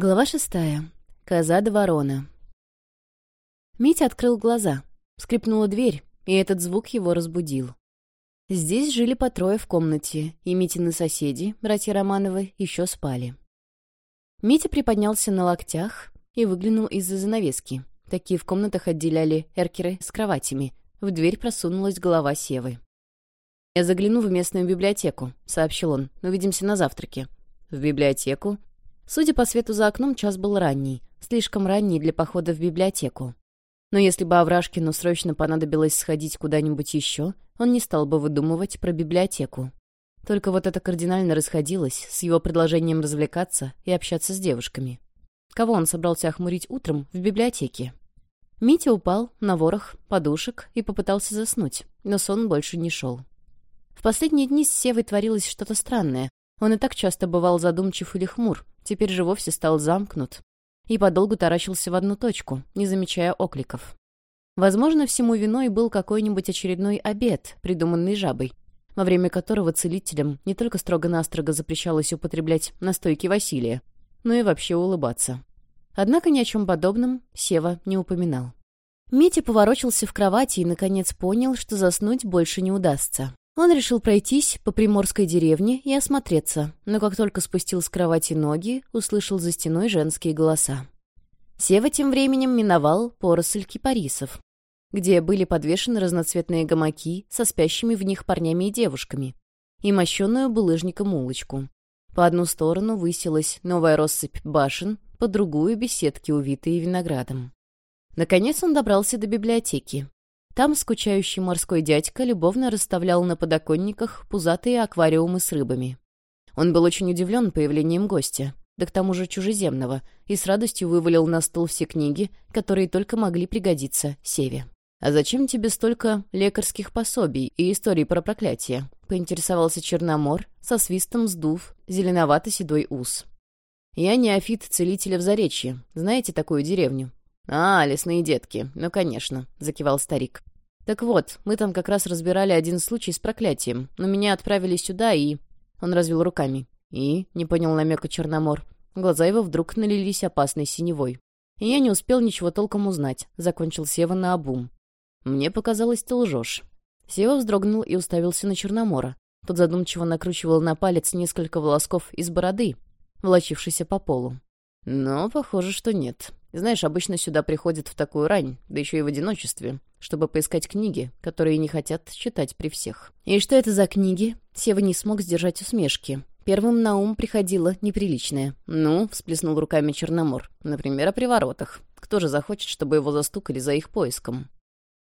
Глава шестая. Коза Дворона. Митя открыл глаза. Скрипнула дверь, и этот звук его разбудил. Здесь жили по трое в комнате, и Митины соседи, братья Романовы, еще спали. Митя приподнялся на локтях и выглянул из-за занавески. Такие в комнатах отделяли эркеры с кроватями. В дверь просунулась голова Севы. «Я загляну в местную библиотеку», — сообщил он. «Увидимся на завтраке». «В библиотеку?» Судя по свету за окном, час был ранний, слишком ранний для похода в библиотеку. Но если бы Аврашкину срочно понадобилось сходить куда-нибудь еще, он не стал бы выдумывать про библиотеку. Только вот это кардинально расходилось с его предложением развлекаться и общаться с девушками. Кого он собрался охмурить утром в библиотеке? Митя упал на ворох подушек и попытался заснуть, но сон больше не шел. В последние дни с Севой творилось что-то странное. Он и так часто бывал задумчив или хмур, Теперь же вовсе стал замкнут и подолгу таращился в одну точку, не замечая окликов. Возможно, всему виной был какой-нибудь очередной обед, придуманный жабой, во время которого целителям не только строго-настрого запрещалось употреблять настойки Василия, но и вообще улыбаться. Однако ни о чем подобном Сева не упоминал. Митя поворочился в кровати и, наконец, понял, что заснуть больше не удастся. Он решил пройтись по приморской деревне и осмотреться, но как только спустил с кровати ноги, услышал за стеной женские голоса. Сева тем временем миновал поросль кипарисов, где были подвешены разноцветные гамаки со спящими в них парнями и девушками, и мощенную булыжником улочку. По одну сторону высилась новая россыпь башен, по другую — беседки, увитые виноградом. Наконец он добрался до библиотеки, там скучающий морской дядька любовно расставлял на подоконниках пузатые аквариумы с рыбами. Он был очень удивлен появлением гостя, да к тому же чужеземного, и с радостью вывалил на стол все книги, которые только могли пригодиться Севе. «А зачем тебе столько лекарских пособий и историй про проклятие?» — поинтересовался Черномор, со свистом сдув зеленовато-седой ус. «Я неофит целителя в Заречье. Знаете такую деревню?» «А, лесные детки, ну, конечно», — закивал старик. Так вот, мы там как раз разбирали один случай с проклятием, но меня отправили сюда и...» Он развел руками. «И?» — не понял намека Черномор. Глаза его вдруг налились опасной синевой. «И я не успел ничего толком узнать», — закончил Сева на обум. «Мне показалось, ты лжешь». Сева вздрогнул и уставился на Черномора. Тот задумчиво накручивал на палец несколько волосков из бороды, волочившейся по полу. Но похоже, что нет. Знаешь, обычно сюда приходят в такую рань, да еще и в одиночестве, чтобы поискать книги, которые не хотят читать при всех. И что это за книги? Сева не смог сдержать усмешки. Первым на ум приходило неприличное. «Ну», — всплеснул руками Черномор, — «например, о приворотах. Кто же захочет, чтобы его застукали за их поиском?»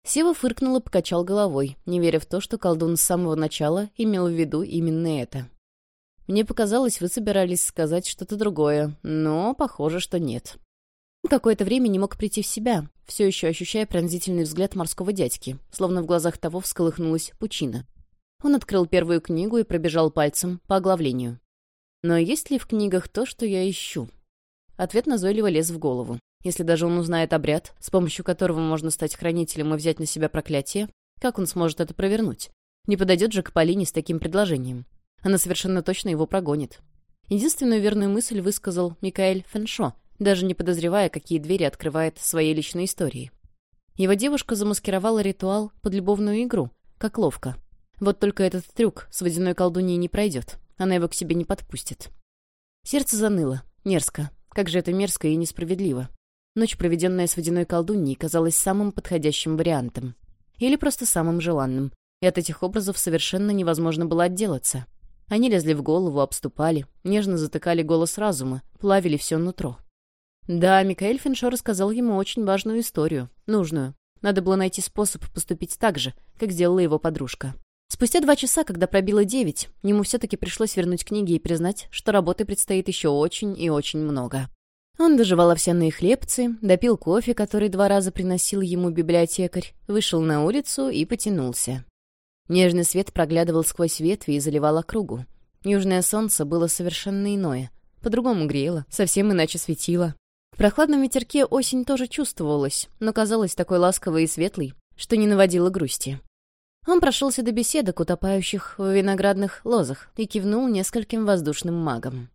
Сева фыркнул и покачал головой, не веря в то, что колдун с самого начала имел в виду именно это. Мне показалось, вы собирались сказать что-то другое, но похоже, что нет. Какое-то время не мог прийти в себя, все еще ощущая пронзительный взгляд морского дядьки, словно в глазах того всколыхнулась пучина. Он открыл первую книгу и пробежал пальцем по оглавлению. Но есть ли в книгах то, что я ищу? Ответ назойливо лез в голову. Если даже он узнает обряд, с помощью которого можно стать хранителем и взять на себя проклятие, как он сможет это провернуть? Не подойдет же к Полине с таким предложением. Она совершенно точно его прогонит. Единственную верную мысль высказал Микаэль Феншо, даже не подозревая, какие двери открывает своей личной истории. Его девушка замаскировала ритуал под любовную игру, как ловко. Вот только этот трюк с водяной колдуньей не пройдет. Она его к себе не подпустит. Сердце заныло. Мерзко. Как же это мерзко и несправедливо. Ночь, проведенная с водяной колдуньей, казалась самым подходящим вариантом. Или просто самым желанным. И от этих образов совершенно невозможно было отделаться. Они лезли в голову, обступали, нежно затыкали голос разума, плавили все нутро. Да, Микаэль Финшо рассказал ему очень важную историю, нужную. Надо было найти способ поступить так же, как сделала его подружка. Спустя два часа, когда пробило девять, ему все-таки пришлось вернуть книги и признать, что работы предстоит еще очень и очень много. Он доживал овсяные хлебцы, допил кофе, который два раза приносил ему библиотекарь, вышел на улицу и потянулся. Нежный свет проглядывал сквозь ветви и заливал округу. Южное солнце было совершенно иное. По-другому грело, совсем иначе светило. В прохладном ветерке осень тоже чувствовалась, но казалась такой ласковой и светлой, что не наводила грусти. Он прошелся до беседок, утопающих в виноградных лозах, и кивнул нескольким воздушным магам.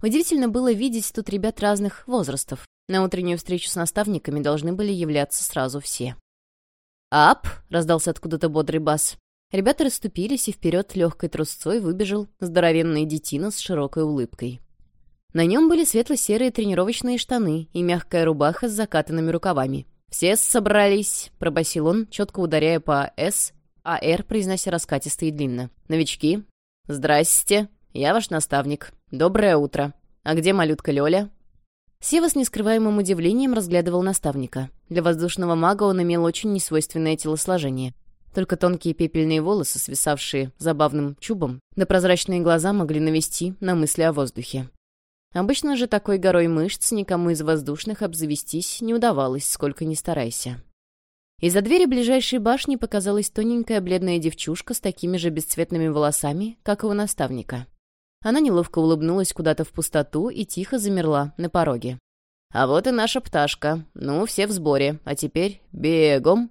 Удивительно было видеть тут ребят разных возрастов. На утреннюю встречу с наставниками должны были являться сразу все. «Ап!» — раздался откуда-то бодрый бас. Ребята расступились, и вперед легкой трусцой выбежал здоровенный детина с широкой улыбкой. На нем были светло-серые тренировочные штаны и мягкая рубаха с закатанными рукавами. «Все собрались», — пробасил он, четко ударяя по «С», а «Р» произнося раскатисто и длинно. «Новички?» «Здрасте, я ваш наставник. Доброе утро. А где малютка Лёля?» Сева с нескрываемым удивлением разглядывал наставника. Для воздушного мага он имел очень несвойственное телосложение. Только тонкие пепельные волосы, свисавшие забавным чубом, на прозрачные глаза могли навести на мысли о воздухе. Обычно же такой горой мышц никому из воздушных обзавестись не удавалось, сколько ни старайся. Из-за двери ближайшей башни показалась тоненькая бледная девчушка с такими же бесцветными волосами, как и у наставника. Она неловко улыбнулась куда-то в пустоту и тихо замерла на пороге. «А вот и наша пташка. Ну, все в сборе. А теперь бегом!»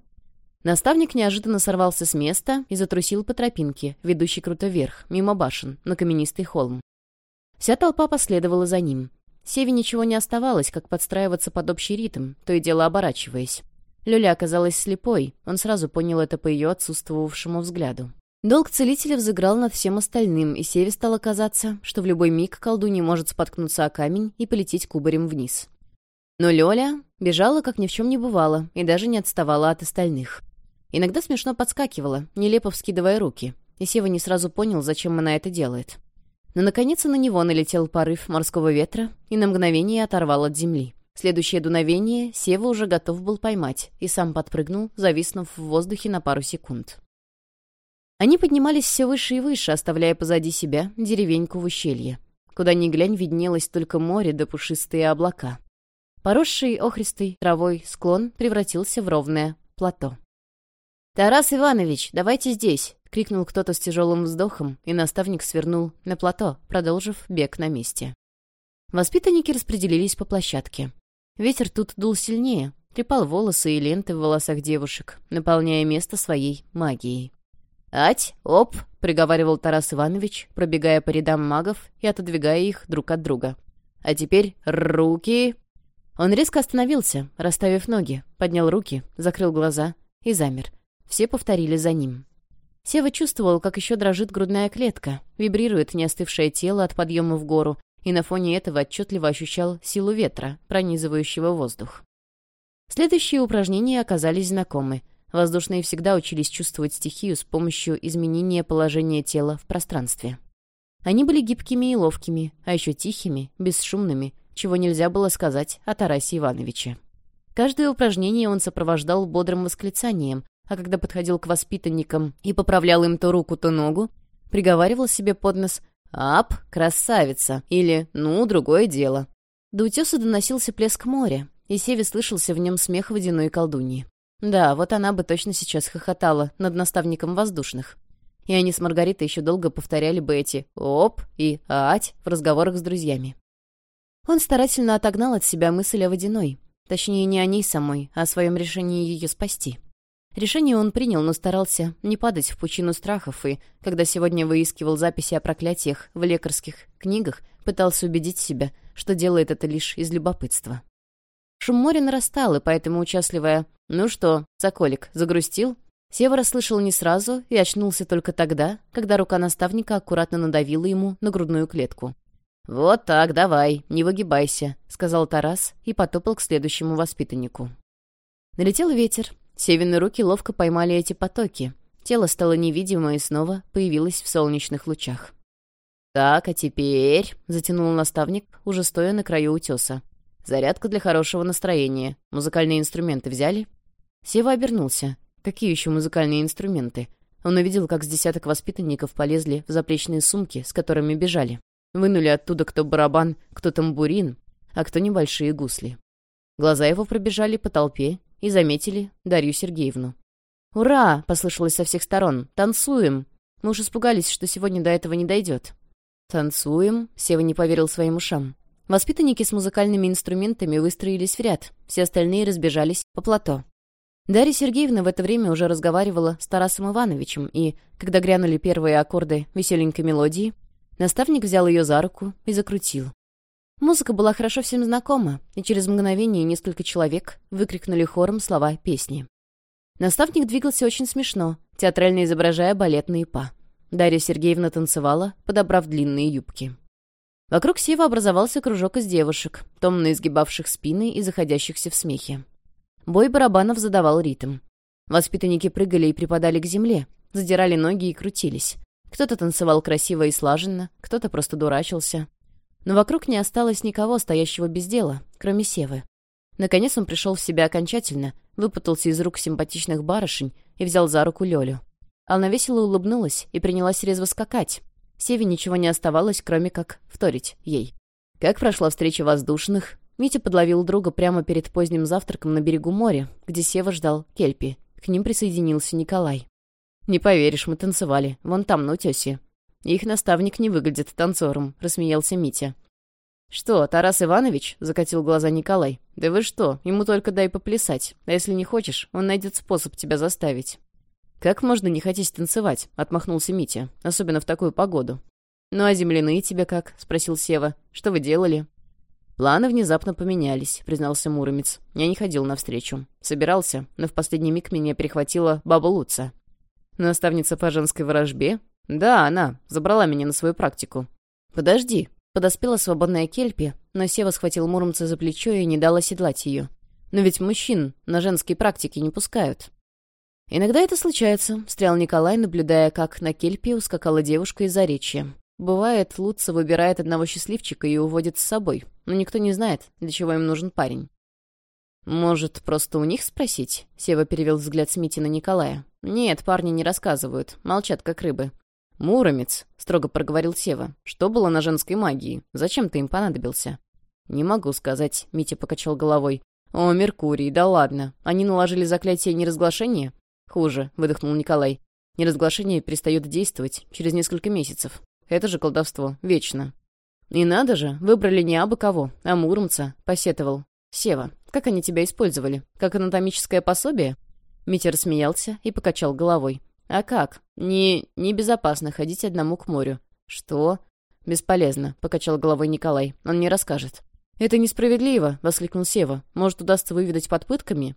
Наставник неожиданно сорвался с места и затрусил по тропинке, ведущей круто вверх, мимо башен, на каменистый холм. Вся толпа последовала за ним. Севе ничего не оставалось, как подстраиваться под общий ритм, то и дело оборачиваясь. Люля оказалась слепой, он сразу понял это по ее отсутствовавшему взгляду. Долг целителя взыграл над всем остальным, и Севе стало казаться, что в любой миг колдунья может споткнуться о камень и полететь кубарем вниз. Но Лёля бежала, как ни в чем не бывало, и даже не отставала от остальных. Иногда смешно подскакивала, нелепо вскидывая руки, и Сева не сразу понял, зачем она это делает. Но, наконец, на него налетел порыв морского ветра и на мгновение оторвал от земли. Следующее дуновение Сева уже готов был поймать и сам подпрыгнул, зависнув в воздухе на пару секунд. Они поднимались все выше и выше, оставляя позади себя деревеньку в ущелье. Куда ни глянь, виднелось только море да пушистые облака. Поросший охристой травой склон превратился в ровное плато. «Тарас Иванович, давайте здесь!» — крикнул кто-то с тяжелым вздохом, и наставник свернул на плато, продолжив бег на месте. Воспитанники распределились по площадке. Ветер тут дул сильнее, трепал волосы и ленты в волосах девушек, наполняя место своей магией. «Ать! Оп!» — приговаривал Тарас Иванович, пробегая по рядам магов и отодвигая их друг от друга. «А теперь руки!» Он резко остановился, расставив ноги, поднял руки, закрыл глаза и замер — все повторили за ним. Сева чувствовал, как еще дрожит грудная клетка, вибрирует неостывшее тело от подъема в гору, и на фоне этого отчетливо ощущал силу ветра, пронизывающего воздух. Следующие упражнения оказались знакомы. Воздушные всегда учились чувствовать стихию с помощью изменения положения тела в пространстве. Они были гибкими и ловкими, а еще тихими, бесшумными, чего нельзя было сказать о Тарасе Ивановиче. Каждое упражнение он сопровождал бодрым восклицанием, а когда подходил к воспитанникам и поправлял им то руку, то ногу, приговаривал себе под нос «Ап, красавица!» или «Ну, другое дело». До утеса доносился плеск моря, и Севе слышался в нем смех водяной колдуньи. Да, вот она бы точно сейчас хохотала над наставником воздушных. И они с Маргаритой еще долго повторяли бы эти «оп» и «ать» в разговорах с друзьями. Он старательно отогнал от себя мысль о водяной. Точнее, не о ней самой, а о своем решении ее спасти. Решение он принял, но старался не падать в пучину страхов и, когда сегодня выискивал записи о проклятиях в лекарских книгах, пытался убедить себя, что делает это лишь из любопытства. Шум моря нарастал, и поэтому, участливая «Ну что, Соколик, загрустил?» Сева расслышал не сразу и очнулся только тогда, когда рука наставника аккуратно надавила ему на грудную клетку. «Вот так, давай, не выгибайся», — сказал Тарас и потопал к следующему воспитаннику. Налетел ветер, Севины руки ловко поймали эти потоки. Тело стало невидимо и снова появилось в солнечных лучах. «Так, а теперь...» — затянул наставник, уже стоя на краю утеса. «Зарядка для хорошего настроения. Музыкальные инструменты взяли?» Сева обернулся. «Какие еще музыкальные инструменты?» Он увидел, как с десяток воспитанников полезли в заплечные сумки, с которыми бежали. Вынули оттуда кто барабан, кто тамбурин, а кто небольшие гусли. Глаза его пробежали по толпе и заметили Дарью Сергеевну. «Ура!» — послышалось со всех сторон. «Танцуем!» Мы уж испугались, что сегодня до этого не дойдет. «Танцуем?» — Сева не поверил своим ушам. Воспитанники с музыкальными инструментами выстроились в ряд, все остальные разбежались по плато. Дарья Сергеевна в это время уже разговаривала с Тарасом Ивановичем, и, когда грянули первые аккорды веселенькой мелодии, наставник взял ее за руку и закрутил. Музыка была хорошо всем знакома, и через мгновение несколько человек выкрикнули хором слова песни. Наставник двигался очень смешно, театрально изображая балетные па. Дарья Сергеевна танцевала, подобрав длинные юбки. Вокруг Сева образовался кружок из девушек, томно изгибавших спины и заходящихся в смехе. Бой барабанов задавал ритм. Воспитанники прыгали и припадали к земле, задирали ноги и крутились. Кто-то танцевал красиво и слаженно, кто-то просто дурачился. Но вокруг не осталось никого, стоящего без дела, кроме Севы. Наконец он пришел в себя окончательно, выпутался из рук симпатичных барышень и взял за руку Лёлю. Она весело улыбнулась и принялась резво скакать. Севе ничего не оставалось, кроме как вторить ей. Как прошла встреча воздушных? Митя подловил друга прямо перед поздним завтраком на берегу моря, где Сева ждал Кельпи. К ним присоединился Николай. «Не поверишь, мы танцевали. Вон там, на утёсе», их наставник не выглядит танцором», — рассмеялся Митя. «Что, Тарас Иванович?» — закатил глаза Николай. «Да вы что, ему только дай поплясать. А если не хочешь, он найдет способ тебя заставить». «Как можно не хотеть танцевать?» — отмахнулся Митя. «Особенно в такую погоду». «Ну а земляные тебе как?» — спросил Сева. «Что вы делали?» «Планы внезапно поменялись», — признался Муромец. «Я не ходил навстречу. Собирался, но в последний миг меня перехватила баба Луца». «Наставница по женской ворожбе?» «Да, она забрала меня на свою практику». «Подожди». Подоспела свободная Кельпи, но Сева схватил Муромца за плечо и не дал оседлать ее. «Но ведь мужчин на женские практики не пускают». «Иногда это случается», — встрял Николай, наблюдая, как на Кельпи ускакала девушка из-за речи. «Бывает, Лутца выбирает одного счастливчика и уводит с собой, но никто не знает, для чего им нужен парень». «Может, просто у них спросить?» — Сева перевел взгляд Смити на Николая. «Нет, парни не рассказывают, молчат как рыбы. «Муромец», — строго проговорил Сева. «Что было на женской магии? Зачем ты им понадобился?» «Не могу сказать», — Митя покачал головой. «О, Меркурий, да ладно. Они наложили заклятие неразглашения?» «Хуже», — выдохнул Николай. «Неразглашение перестает действовать через несколько месяцев. Это же колдовство. Вечно». «И надо же, выбрали не абы кого, а Муромца», — посетовал. «Сева, как они тебя использовали? Как анатомическое пособие?» Митя рассмеялся и покачал головой. «А как? Не... небезопасно ходить одному к морю». «Что?» «Бесполезно», — покачал головой Николай. «Он не расскажет». «Это несправедливо», — воскликнул Сева. «Может, удастся выведать под пытками?»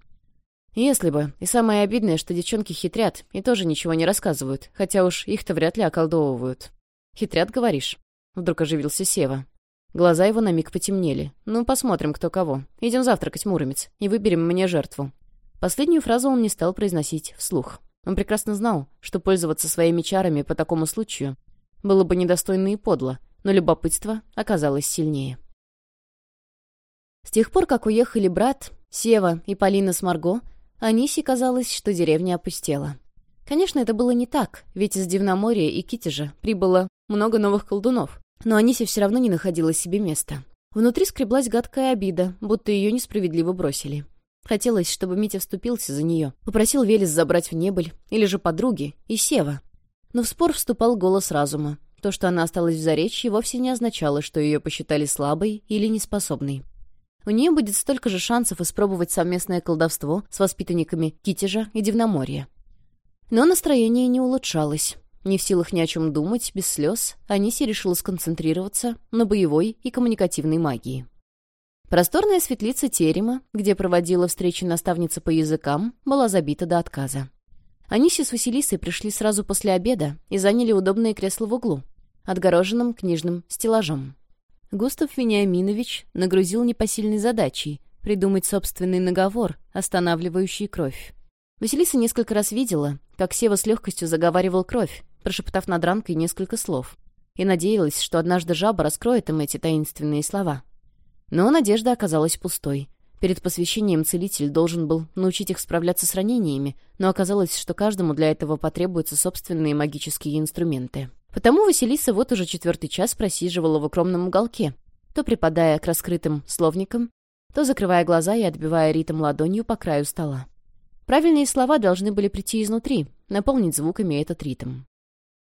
«Если бы. И самое обидное, что девчонки хитрят и тоже ничего не рассказывают, хотя уж их-то вряд ли околдовывают». «Хитрят, говоришь?» — вдруг оживился Сева. Глаза его на миг потемнели. «Ну, посмотрим, кто кого. Идем завтракать, Муромец, и выберем мне жертву». Последнюю фразу он не стал произносить вслух. Он прекрасно знал, что пользоваться своими чарами по такому случаю было бы недостойно и подло, но любопытство оказалось сильнее. С тех пор, как уехали брат, Сева и Полина с Марго, Анисе казалось, что деревня опустела. Конечно, это было не так, ведь из Дивноморья и Китежа прибыло много новых колдунов, но Анисе все равно не находила себе места. Внутри скреблась гадкая обида, будто ее несправедливо бросили. Хотелось, чтобы Митя вступился за нее, попросил Велес забрать в небыль, или же подруги, и Сева. Но в спор вступал голос разума. То, что она осталась в Заречье, вовсе не означало, что ее посчитали слабой или неспособной. У нее будет столько же шансов испробовать совместное колдовство с воспитанниками Китежа и Дивноморья. Но настроение не улучшалось. Не в силах ни о чем думать, без слез, Аниси решила сконцентрироваться на боевой и коммуникативной магии. Просторная светлица терема, где проводила встречи наставница по языкам, была забита до отказа. Аниси с Василисой пришли сразу после обеда и заняли удобные кресла в углу, отгороженным книжным стеллажом. Густав Вениаминович нагрузил непосильной задачей придумать собственный наговор, останавливающий кровь. Василиса несколько раз видела, как Сева с легкостью заговаривал кровь, прошептав над ранкой несколько слов, и надеялась, что однажды жаба раскроет им эти таинственные слова. Но надежда оказалась пустой. Перед посвящением целитель должен был научить их справляться с ранениями, но оказалось, что каждому для этого потребуются собственные магические инструменты. Потому Василиса вот уже четвертый час просиживала в укромном уголке, то припадая к раскрытым словникам, то закрывая глаза и отбивая ритм ладонью по краю стола. Правильные слова должны были прийти изнутри, наполнить звуками этот ритм.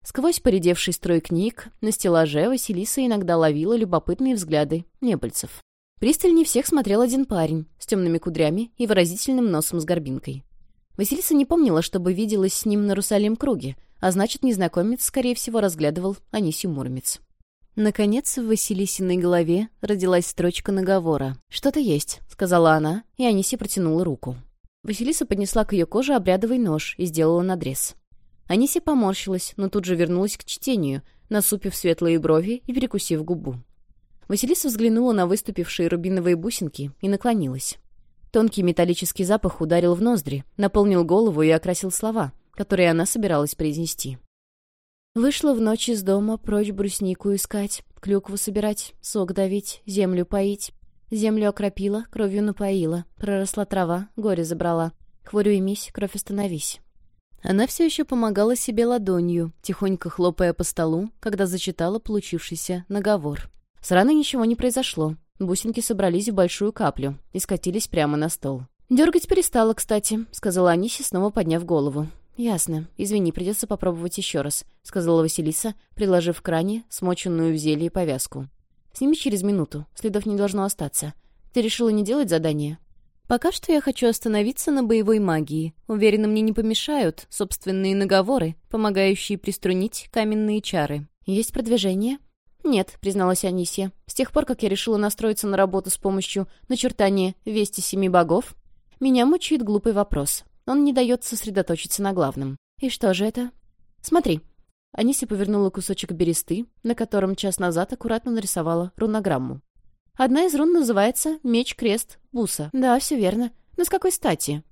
Сквозь поредевший строй книг на стеллаже Василиса иногда ловила любопытные взгляды небыльцев. Пристальнее всех смотрел один парень с темными кудрями и выразительным носом с горбинкой. Василиса не помнила, чтобы виделась с ним на Русалим круге, а значит, незнакомец, скорее всего, разглядывал Анисию Муромец. Наконец, в Василисиной голове родилась строчка наговора. «Что-то есть», — сказала она, и Аниси протянула руку. Василиса поднесла к ее коже обрядовый нож и сделала надрез. Аниси поморщилась, но тут же вернулась к чтению, насупив светлые брови и перекусив губу. Василиса взглянула на выступившие рубиновые бусинки и наклонилась. Тонкий металлический запах ударил в ноздри, наполнил голову и окрасил слова, которые она собиралась произнести. Вышла в ночь из дома прочь бруснику искать, клюкву собирать, сок давить, землю поить. Землю окропила, кровью напоила, проросла трава, горе забрала. Хворю и мись, кровь остановись. Она все еще помогала себе ладонью, тихонько хлопая по столу, когда зачитала получившийся наговор. С ничего не произошло. Бусинки собрались в большую каплю и скатились прямо на стол. «Дергать перестала, кстати», — сказала Аниси, снова подняв голову. «Ясно. Извини, придется попробовать еще раз», — сказала Василиса, приложив к ране смоченную в зелье повязку. «Сними через минуту. Следов не должно остаться. Ты решила не делать задание?» «Пока что я хочу остановиться на боевой магии. Уверена, мне не помешают собственные наговоры, помогающие приструнить каменные чары». «Есть продвижение?» «Нет», — призналась Анисия. «С тех пор, как я решила настроиться на работу с помощью начертания «Вести семи богов», меня мучает глупый вопрос. Он не дает сосредоточиться на главном. И что же это?» «Смотри». Анисия повернула кусочек бересты, на котором час назад аккуратно нарисовала рунограмму. «Одна из рун называется «Меч-крест Буса». Да, все верно. Но с какой стати?»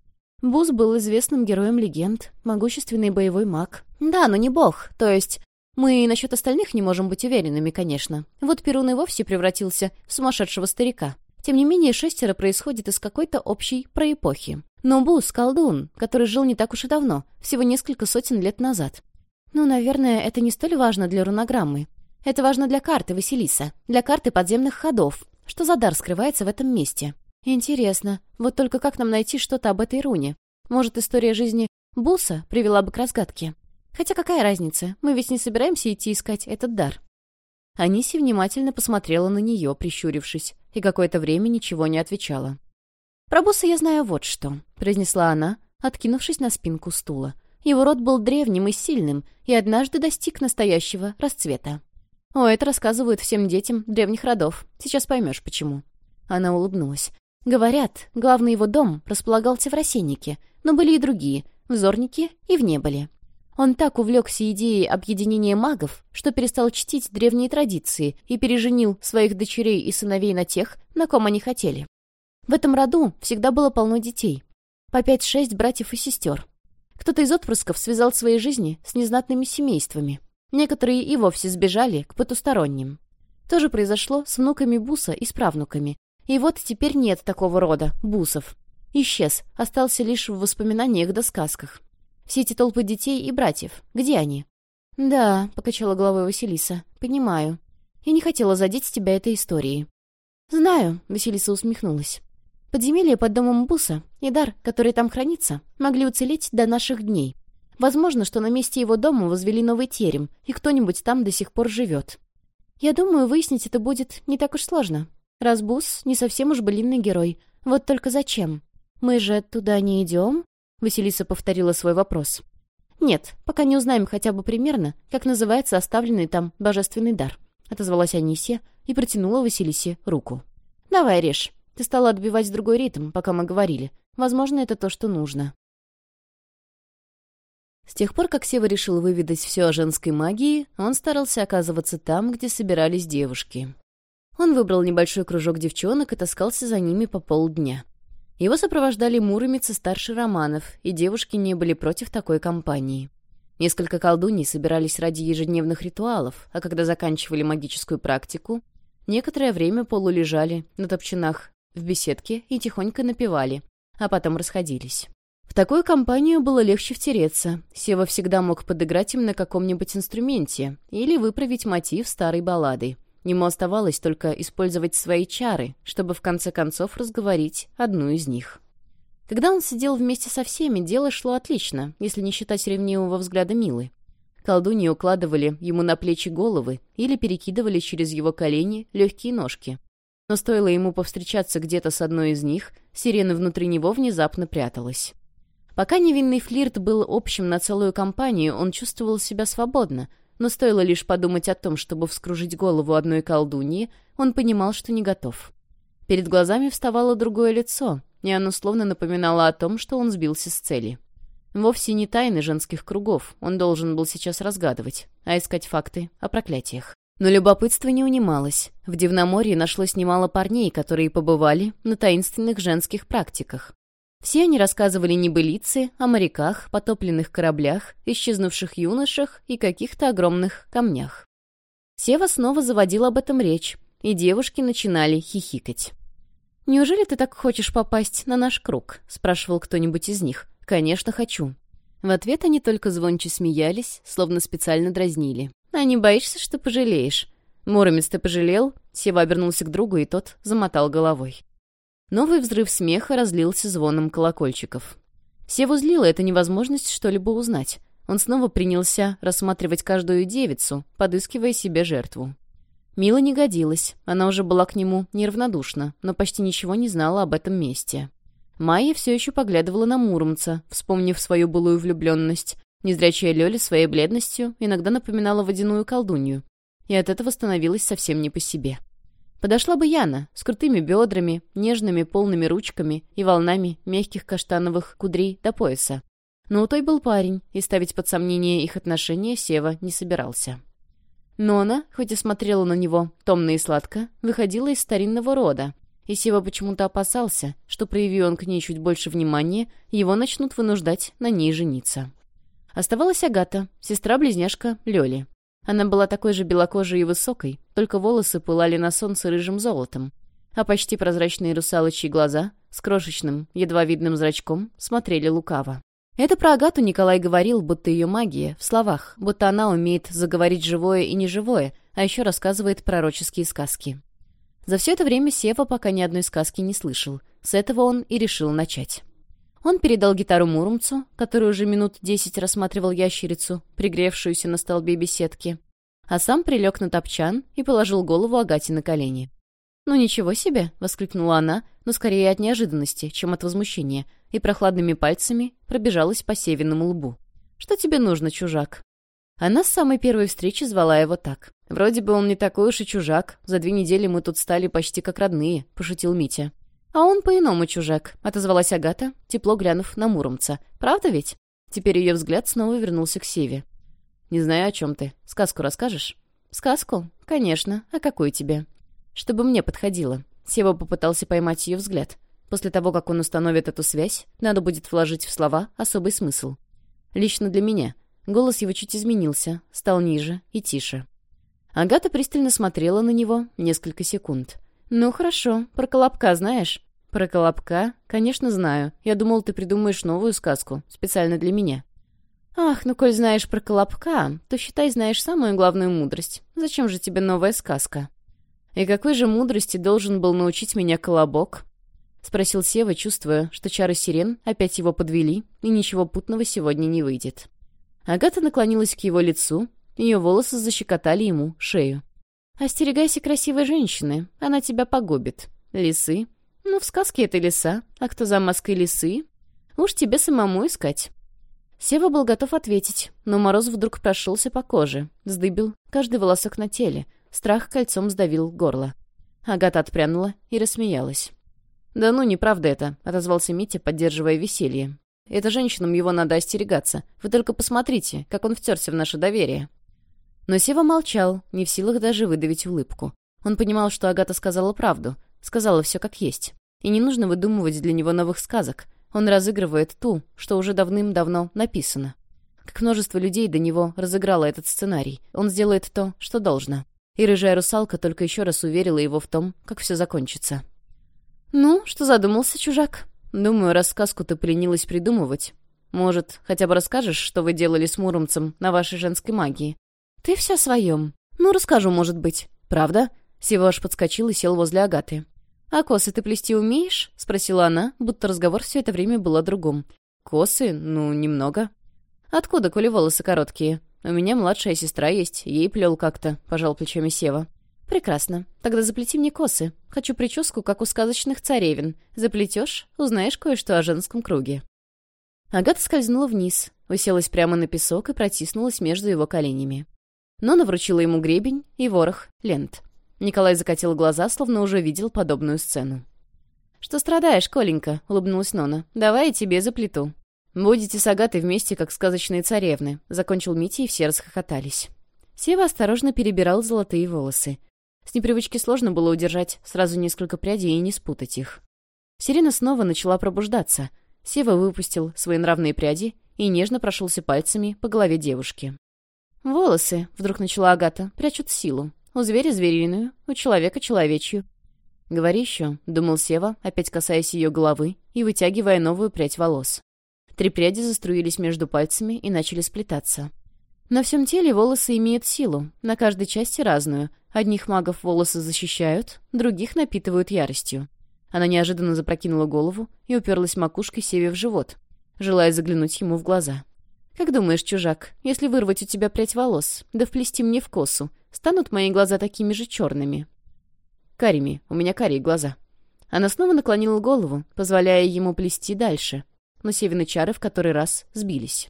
Бус был известным героем легенд, могущественный боевой маг. Да, но не бог, то есть мы насчет остальных не можем быть уверенными, конечно. Вот Перун и вовсе превратился в сумасшедшего старика. Тем не менее, шестеро происходит из какой-то общей проэпохи. Но Бус — колдун, который жил не так уж и давно, всего несколько сотен лет назад. Ну, наверное, это не столь важно для рунограммы. Это важно для карты Василиса, для карты подземных ходов. Что за дар скрывается в этом месте? Интересно, вот только как нам найти что-то об этой руне? Может, история жизни Буса привела бы к разгадке? Хотя какая разница, мы ведь не собираемся идти искать этот дар». Аниси внимательно посмотрела на нее, прищурившись, и какое-то время ничего не отвечала. «Про босса я знаю вот что», — произнесла она, откинувшись на спинку стула. Его род был древним и сильным, и однажды достиг настоящего расцвета. «О, это рассказывают всем детям древних родов. Сейчас поймешь, почему». Она улыбнулась. «Говорят, главный его дом располагался в рассеннике, но были и другие, в зорнике и в неболе. Он так увлекся идеей объединения магов, что перестал чтить древние традиции и переженил своих дочерей и сыновей на тех, на ком они хотели. В этом роду всегда было полно детей. По 5-6 братьев и сестер. Кто-то из отпрысков связал свои жизни с незнатными семействами. Некоторые и вовсе сбежали к потусторонним. То же произошло с внуками Буса и с правнуками. И вот теперь нет такого рода, Бусов. Исчез, остался лишь в воспоминаниях да сказках. Все эти толпы детей и братьев. Где они?» «Да», — покачала головой Василиса. «Понимаю. Я не хотела задеть тебя этой историей». «Знаю», — Василиса усмехнулась. «Подземелье под домом Буса и дар, который там хранится, могли уцелеть до наших дней. Возможно, что на месте его дома возвели новый терем, и кто-нибудь там до сих пор живет. Я думаю, выяснить это будет не так уж сложно. Раз Бус не совсем уж былинный герой. Вот только зачем? Мы же туда не идем?» Василиса повторила свой вопрос. «Нет, пока не узнаем хотя бы примерно, как называется оставленный там божественный дар», — отозвалась Анисия и протянула Василисе руку. «Давай, режь. Ты стала отбивать другой ритм, пока мы говорили. Возможно, это то, что нужно». С тех пор, как Сева решил выведать все о женской магии, он старался оказываться там, где собирались девушки. Он выбрал небольшой кружок девчонок и таскался за ними по полдня. Его сопровождали Муромец и старший Романов, и девушки не были против такой компании. Несколько колдуний собирались ради ежедневных ритуалов, а когда заканчивали магическую практику, некоторое время полулежали на топчинах в беседке и тихонько напевали, а потом расходились. В такую компанию было легче втереться. Сева всегда мог подыграть им на каком-нибудь инструменте или выправить мотив старой баллады. Ему оставалось только использовать свои чары, чтобы в конце концов разговорить одну из них. Когда он сидел вместе со всеми, дело шло отлично, если не считать ревнивого взгляда Милы. Колдуньи укладывали ему на плечи головы или перекидывали через его колени легкие ножки. Но стоило ему повстречаться где-то с одной из них, сирена внутри него внезапно пряталась. Пока невинный флирт был общим на целую компанию, он чувствовал себя свободно, но стоило лишь подумать о том, чтобы вскружить голову одной колдуньи, он понимал, что не готов. Перед глазами вставало другое лицо, и оно словно напоминало о том, что он сбился с цели. Вовсе не тайны женских кругов он должен был сейчас разгадывать, а искать факты о проклятиях. Но любопытство не унималось. В Дивноморье нашлось немало парней, которые побывали на таинственных женских практиках. Все они рассказывали небылицы о моряках, потопленных кораблях, исчезнувших юношах и каких-то огромных камнях. Сева снова заводил об этом речь, и девушки начинали хихикать. «Неужели ты так хочешь попасть на наш круг?» — спрашивал кто-нибудь из них. «Конечно, хочу». В ответ они только звонче смеялись, словно специально дразнили. «А не боишься, что пожалеешь?» «Муромец, ты пожалел?» Сева обернулся к другу, и тот замотал головой. Новый взрыв смеха разлился звоном колокольчиков. Севу злила эта невозможность что-либо узнать. Он снова принялся рассматривать каждую девицу, подыскивая себе жертву. Мила не годилась, она уже была к нему неравнодушна, но почти ничего не знала об этом месте. Майя все еще поглядывала на Муромца, вспомнив свою былую влюбленность. Незрячая Лёля своей бледностью иногда напоминала водяную колдунью, и от этого становилась совсем не по себе. Подошла бы Яна с крутыми бедрами, нежными полными ручками и волнами мягких каштановых кудрей до пояса. Но у той был парень, и ставить под сомнение их отношения Сева не собирался. Но она, хоть и смотрела на него томно и сладко, выходила из старинного рода, и Сева почему-то опасался, что, проявив он к ней чуть больше внимания, его начнут вынуждать на ней жениться. Оставалась Агата, сестра-близняшка Лёли. Она была такой же белокожей и высокой, только волосы пылали на солнце рыжим золотом, а почти прозрачные русалочьи глаза с крошечным, едва видным зрачком смотрели лукаво. Это про Агату Николай говорил, будто ее магия, в словах, будто она умеет заговорить живое и неживое, а еще рассказывает пророческие сказки. За все это время Сева пока ни одной сказки не слышал. С этого он и решил начать. Он передал гитару Муромцу, который уже минут десять рассматривал ящерицу, пригревшуюся на столбе беседки, а сам прилег на топчан и положил голову Агате на колени. «Ну ничего себе!» — воскликнула она, но скорее от неожиданности, чем от возмущения, и прохладными пальцами пробежалась по севиному лбу. «Что тебе нужно, чужак?» Она с самой первой встречи звала его так. «Вроде бы он не такой уж и чужак. За две недели мы тут стали почти как родные», — пошутил Митя. «А он по-иному чужак», — отозвалась Агата, тепло глянув на Муромца. «Правда ведь?» Теперь ее взгляд снова вернулся к Севе. «Не знаю, о чем ты. Сказку расскажешь?» «Сказку? Конечно. А какую тебе?» «Чтобы мне подходило». Сева попытался поймать ее взгляд. После того, как он установит эту связь, надо будет вложить в слова особый смысл. «Лично для меня». Голос его чуть изменился, стал ниже и тише. Агата пристально смотрела на него несколько секунд. «Ну хорошо, про Колобка знаешь?» «Про Колобка? Конечно, знаю. Я думал, ты придумаешь новую сказку, специально для меня». «Ах, ну коль знаешь про Колобка, то, считай, знаешь самую главную мудрость. Зачем же тебе новая сказка?» «И какой же мудрости должен был научить меня Колобок?» — спросил Сева, чувствуя, что чары сирен опять его подвели, и ничего путного сегодня не выйдет. Агата наклонилась к его лицу, ее волосы защекотали ему шею. Остерегайся красивой женщины, она тебя погубит. Лисы? Ну, в сказке это лиса, а кто за маской лисы? Уж тебе самому искать. Сева был готов ответить, но мороз вдруг прошелся по коже, вздыбил каждый волосок на теле, страх кольцом сдавил горло. Агата отпрянула и рассмеялась. «Да ну, неправда это», — отозвался Митя, поддерживая веселье. «Это женщинам его надо остерегаться. Вы только посмотрите, как он втерся в наше доверие». Но Сева молчал, не в силах даже выдавить улыбку. Он понимал, что Агата сказала правду, сказала все как есть. И не нужно выдумывать для него новых сказок. Он разыгрывает ту, что уже давным-давно написано. Как множество людей до него разыграло этот сценарий. Он сделает то, что должно. И рыжая русалка только еще раз уверила его в том, как все закончится. «Ну, что задумался, чужак? Думаю, рассказку ты пленилась придумывать. Может, хотя бы расскажешь, что вы делали с Муромцем на вашей женской магии? «Ты все своем. Ну, расскажу, может быть. Правда?» Сева Сиваш подскочил и сел возле Агаты. «А косы ты плести умеешь?» — спросила она, будто разговор все это время был о другом. «Косы? Ну, немного». «Откуда, коли волосы короткие? У меня младшая сестра есть, ей плел как-то», — пожал плечами Сева. «Прекрасно. Тогда заплети мне косы. Хочу прическу, как у сказочных царевин. Заплетешь — узнаешь кое-что о женском круге». Агата скользнула вниз, уселась прямо на песок и протиснулась между его коленями. Нонна вручила ему гребень и ворох лент. Николай закатил глаза, словно уже видел подобную сцену. «Что страдаешь, Коленька?» — улыбнулась Нона. «Давай я тебе заплету». «Будете с Агатой вместе, как сказочные царевны», — закончил Митя, и все расхохотались. Сева осторожно перебирал золотые волосы. С непривычки сложно было удержать сразу несколько прядей и не спутать их. Сирена снова начала пробуждаться. Сева выпустил свои нравные пряди и нежно прошелся пальцами по голове девушки. «Волосы», — вдруг начала Агата, — «прячут силу. У зверя звериную, у человека человечью». «Говори еще», — думал Сева, опять касаясь ее головы и вытягивая новую прядь волос. Три пряди заструились между пальцами и начали сплетаться. На всем теле волосы имеют силу, на каждой части разную. Одних магов волосы защищают, других напитывают яростью. Она неожиданно запрокинула голову и уперлась макушкой Севе в живот, желая заглянуть ему в глаза. «Как думаешь, чужак, если вырвать у тебя прядь волос, да вплести мне в косу, станут мои глаза такими же черными?» «Карими, у меня карие глаза». Она снова наклонила голову, позволяя ему плести дальше, но севины чары в который раз сбились.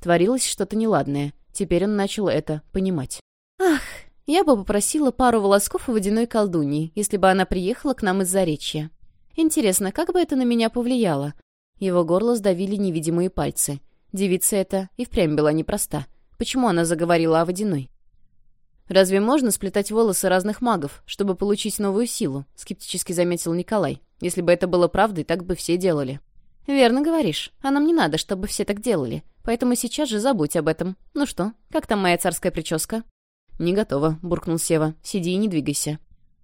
Творилось что-то неладное, теперь он начал это понимать. «Ах, я бы попросила пару волосков у водяной колдуньи, если бы она приехала к нам из Заречья. Интересно, как бы это на меня повлияло?» Его горло сдавили невидимые пальцы — Девица эта и впрямь была непроста. Почему она заговорила о водяной? «Разве можно сплетать волосы разных магов, чтобы получить новую силу?» — скептически заметил Николай. «Если бы это было правдой, так бы все делали». «Верно говоришь. А нам не надо, чтобы все так делали. Поэтому сейчас же забудь об этом. Ну что, как там моя царская прическа?» «Не готова», — буркнул Сева. «Сиди и не двигайся».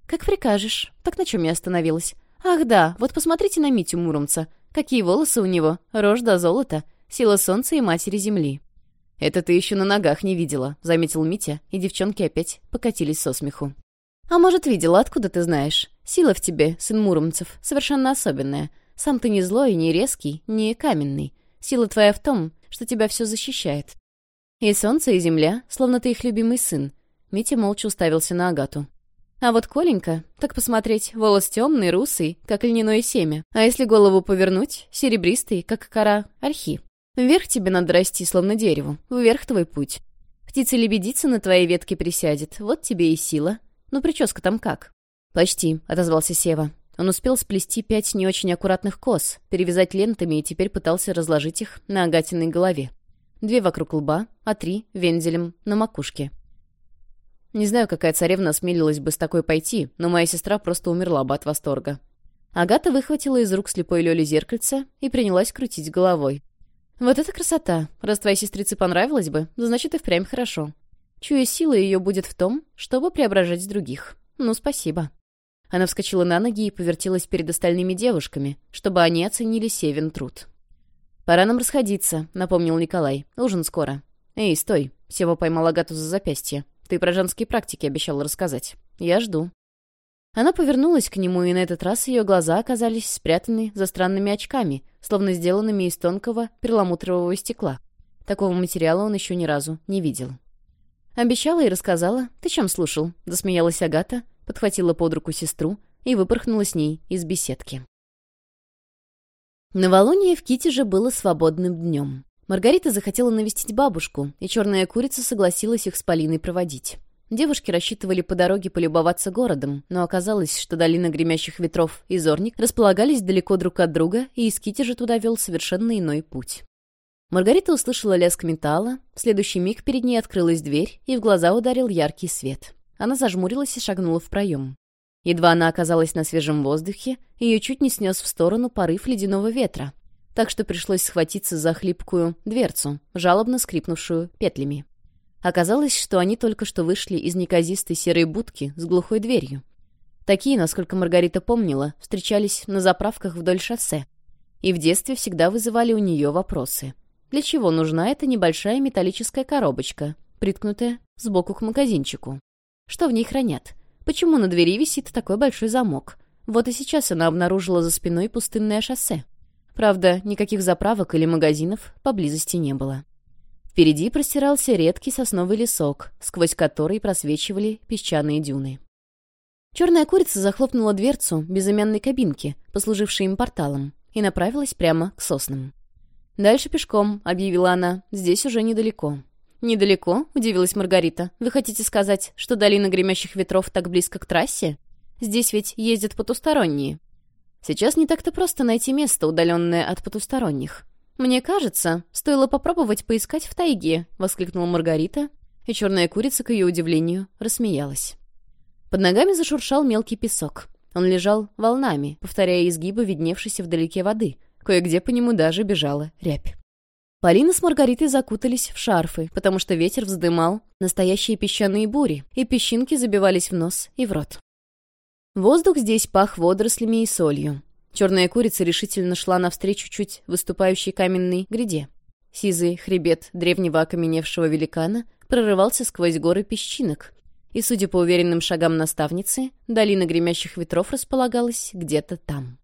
«Как прикажешь. Так на чем я остановилась?» «Ах да, вот посмотрите на Митю Муромца. Какие волосы у него. рожда до золота. Сила солнца и матери земли. «Это ты еще на ногах не видела», — заметил Митя, и девчонки опять покатились со смеху. «А может, видела, откуда ты знаешь? Сила в тебе, сын Муромцев, совершенно особенная. Сам ты не злой, не резкий, не каменный. Сила твоя в том, что тебя все защищает. И солнце, и земля, словно ты их любимый сын». Митя молча уставился на Агату. А вот Коленька, так посмотреть, волос темный, русый, как льняное семя. А если голову повернуть, серебристый, как кора архи. Вверх тебе надо расти, словно дереву. Вверх твой путь. Птица-лебедица на твоей ветке присядет. Вот тебе и сила. Но прическа там как?» «Почти», — отозвался Сева. Он успел сплести пять не очень аккуратных кос, перевязать лентами и теперь пытался разложить их на Агатиной голове. Две вокруг лба, а три — вензелем на макушке. Не знаю, какая царевна осмелилась бы с такой пойти, но моя сестра просто умерла бы от восторга. Агата выхватила из рук слепой Лёли зеркальце и принялась крутить головой. Вот это красота. Раз твоей сестрице понравилось бы, значит и впрямь хорошо. Чую, сила ее будет в том, чтобы преображать других. Ну, спасибо. Она вскочила на ноги и повертелась перед остальными девушками, чтобы они оценили Севин труд. «Пора нам расходиться», — напомнил Николай. «Ужин скоро». «Эй, стой!» — Сева поймал Агату за запястье. «Ты про женские практики обещал рассказать. Я жду». Она повернулась к нему, и на этот раз ее глаза оказались спрятаны за странными очками, словно сделанными из тонкого перламутрового стекла. Такого материала он еще ни разу не видел. «Обещала и рассказала. Ты чем слушал?» — засмеялась Агата, подхватила под руку сестру и выпорхнула с ней из беседки. Новолуние в Ките же было свободным днем. Маргарита захотела навестить бабушку, и черная курица согласилась их с Полиной проводить. Девушки рассчитывали по дороге полюбоваться городом, но оказалось, что долина гремящих ветров и зорник располагались далеко друг от друга, и из Кити же туда вел совершенно иной путь. Маргарита услышала лязг металла, в следующий миг перед ней открылась дверь, и в глаза ударил яркий свет. Она зажмурилась и шагнула в проем. Едва она оказалась на свежем воздухе, ее чуть не снес в сторону порыв ледяного ветра, так что пришлось схватиться за хлипкую дверцу, жалобно скрипнувшую петлями. Оказалось, что они только что вышли из неказистой серой будки с глухой дверью. Такие, насколько Маргарита помнила, встречались на заправках вдоль шоссе. И в детстве всегда вызывали у нее вопросы. Для чего нужна эта небольшая металлическая коробочка, приткнутая сбоку к магазинчику? Что в ней хранят? Почему на двери висит такой большой замок? Вот и сейчас она обнаружила за спиной пустынное шоссе. Правда, никаких заправок или магазинов поблизости не было. Впереди простирался редкий сосновый лесок, сквозь который просвечивали песчаные дюны. Черная курица захлопнула дверцу безымянной кабинки, послужившей им порталом, и направилась прямо к соснам. «Дальше пешком», — объявила она, — «здесь уже недалеко». «Недалеко?» — удивилась Маргарита. «Вы хотите сказать, что долина гремящих ветров так близко к трассе? Здесь ведь ездят потусторонние». «Сейчас не так-то просто найти место, удаленное от потусторонних. «Мне кажется, стоило попробовать поискать в тайге», — воскликнула Маргарита, и черная курица, к ее удивлению, рассмеялась. Под ногами зашуршал мелкий песок. Он лежал волнами, повторяя изгибы видневшейся вдалеке воды. Кое-где по нему даже бежала рябь. Полина с Маргаритой закутались в шарфы, потому что ветер вздымал настоящие песчаные бури, и песчинки забивались в нос и в рот. Воздух здесь пах водорослями и солью. Черная курица решительно шла навстречу чуть выступающей каменной гряде. Сизый хребет древнего окаменевшего великана прорывался сквозь горы песчинок. И, судя по уверенным шагам наставницы, долина гремящих ветров располагалась где-то там.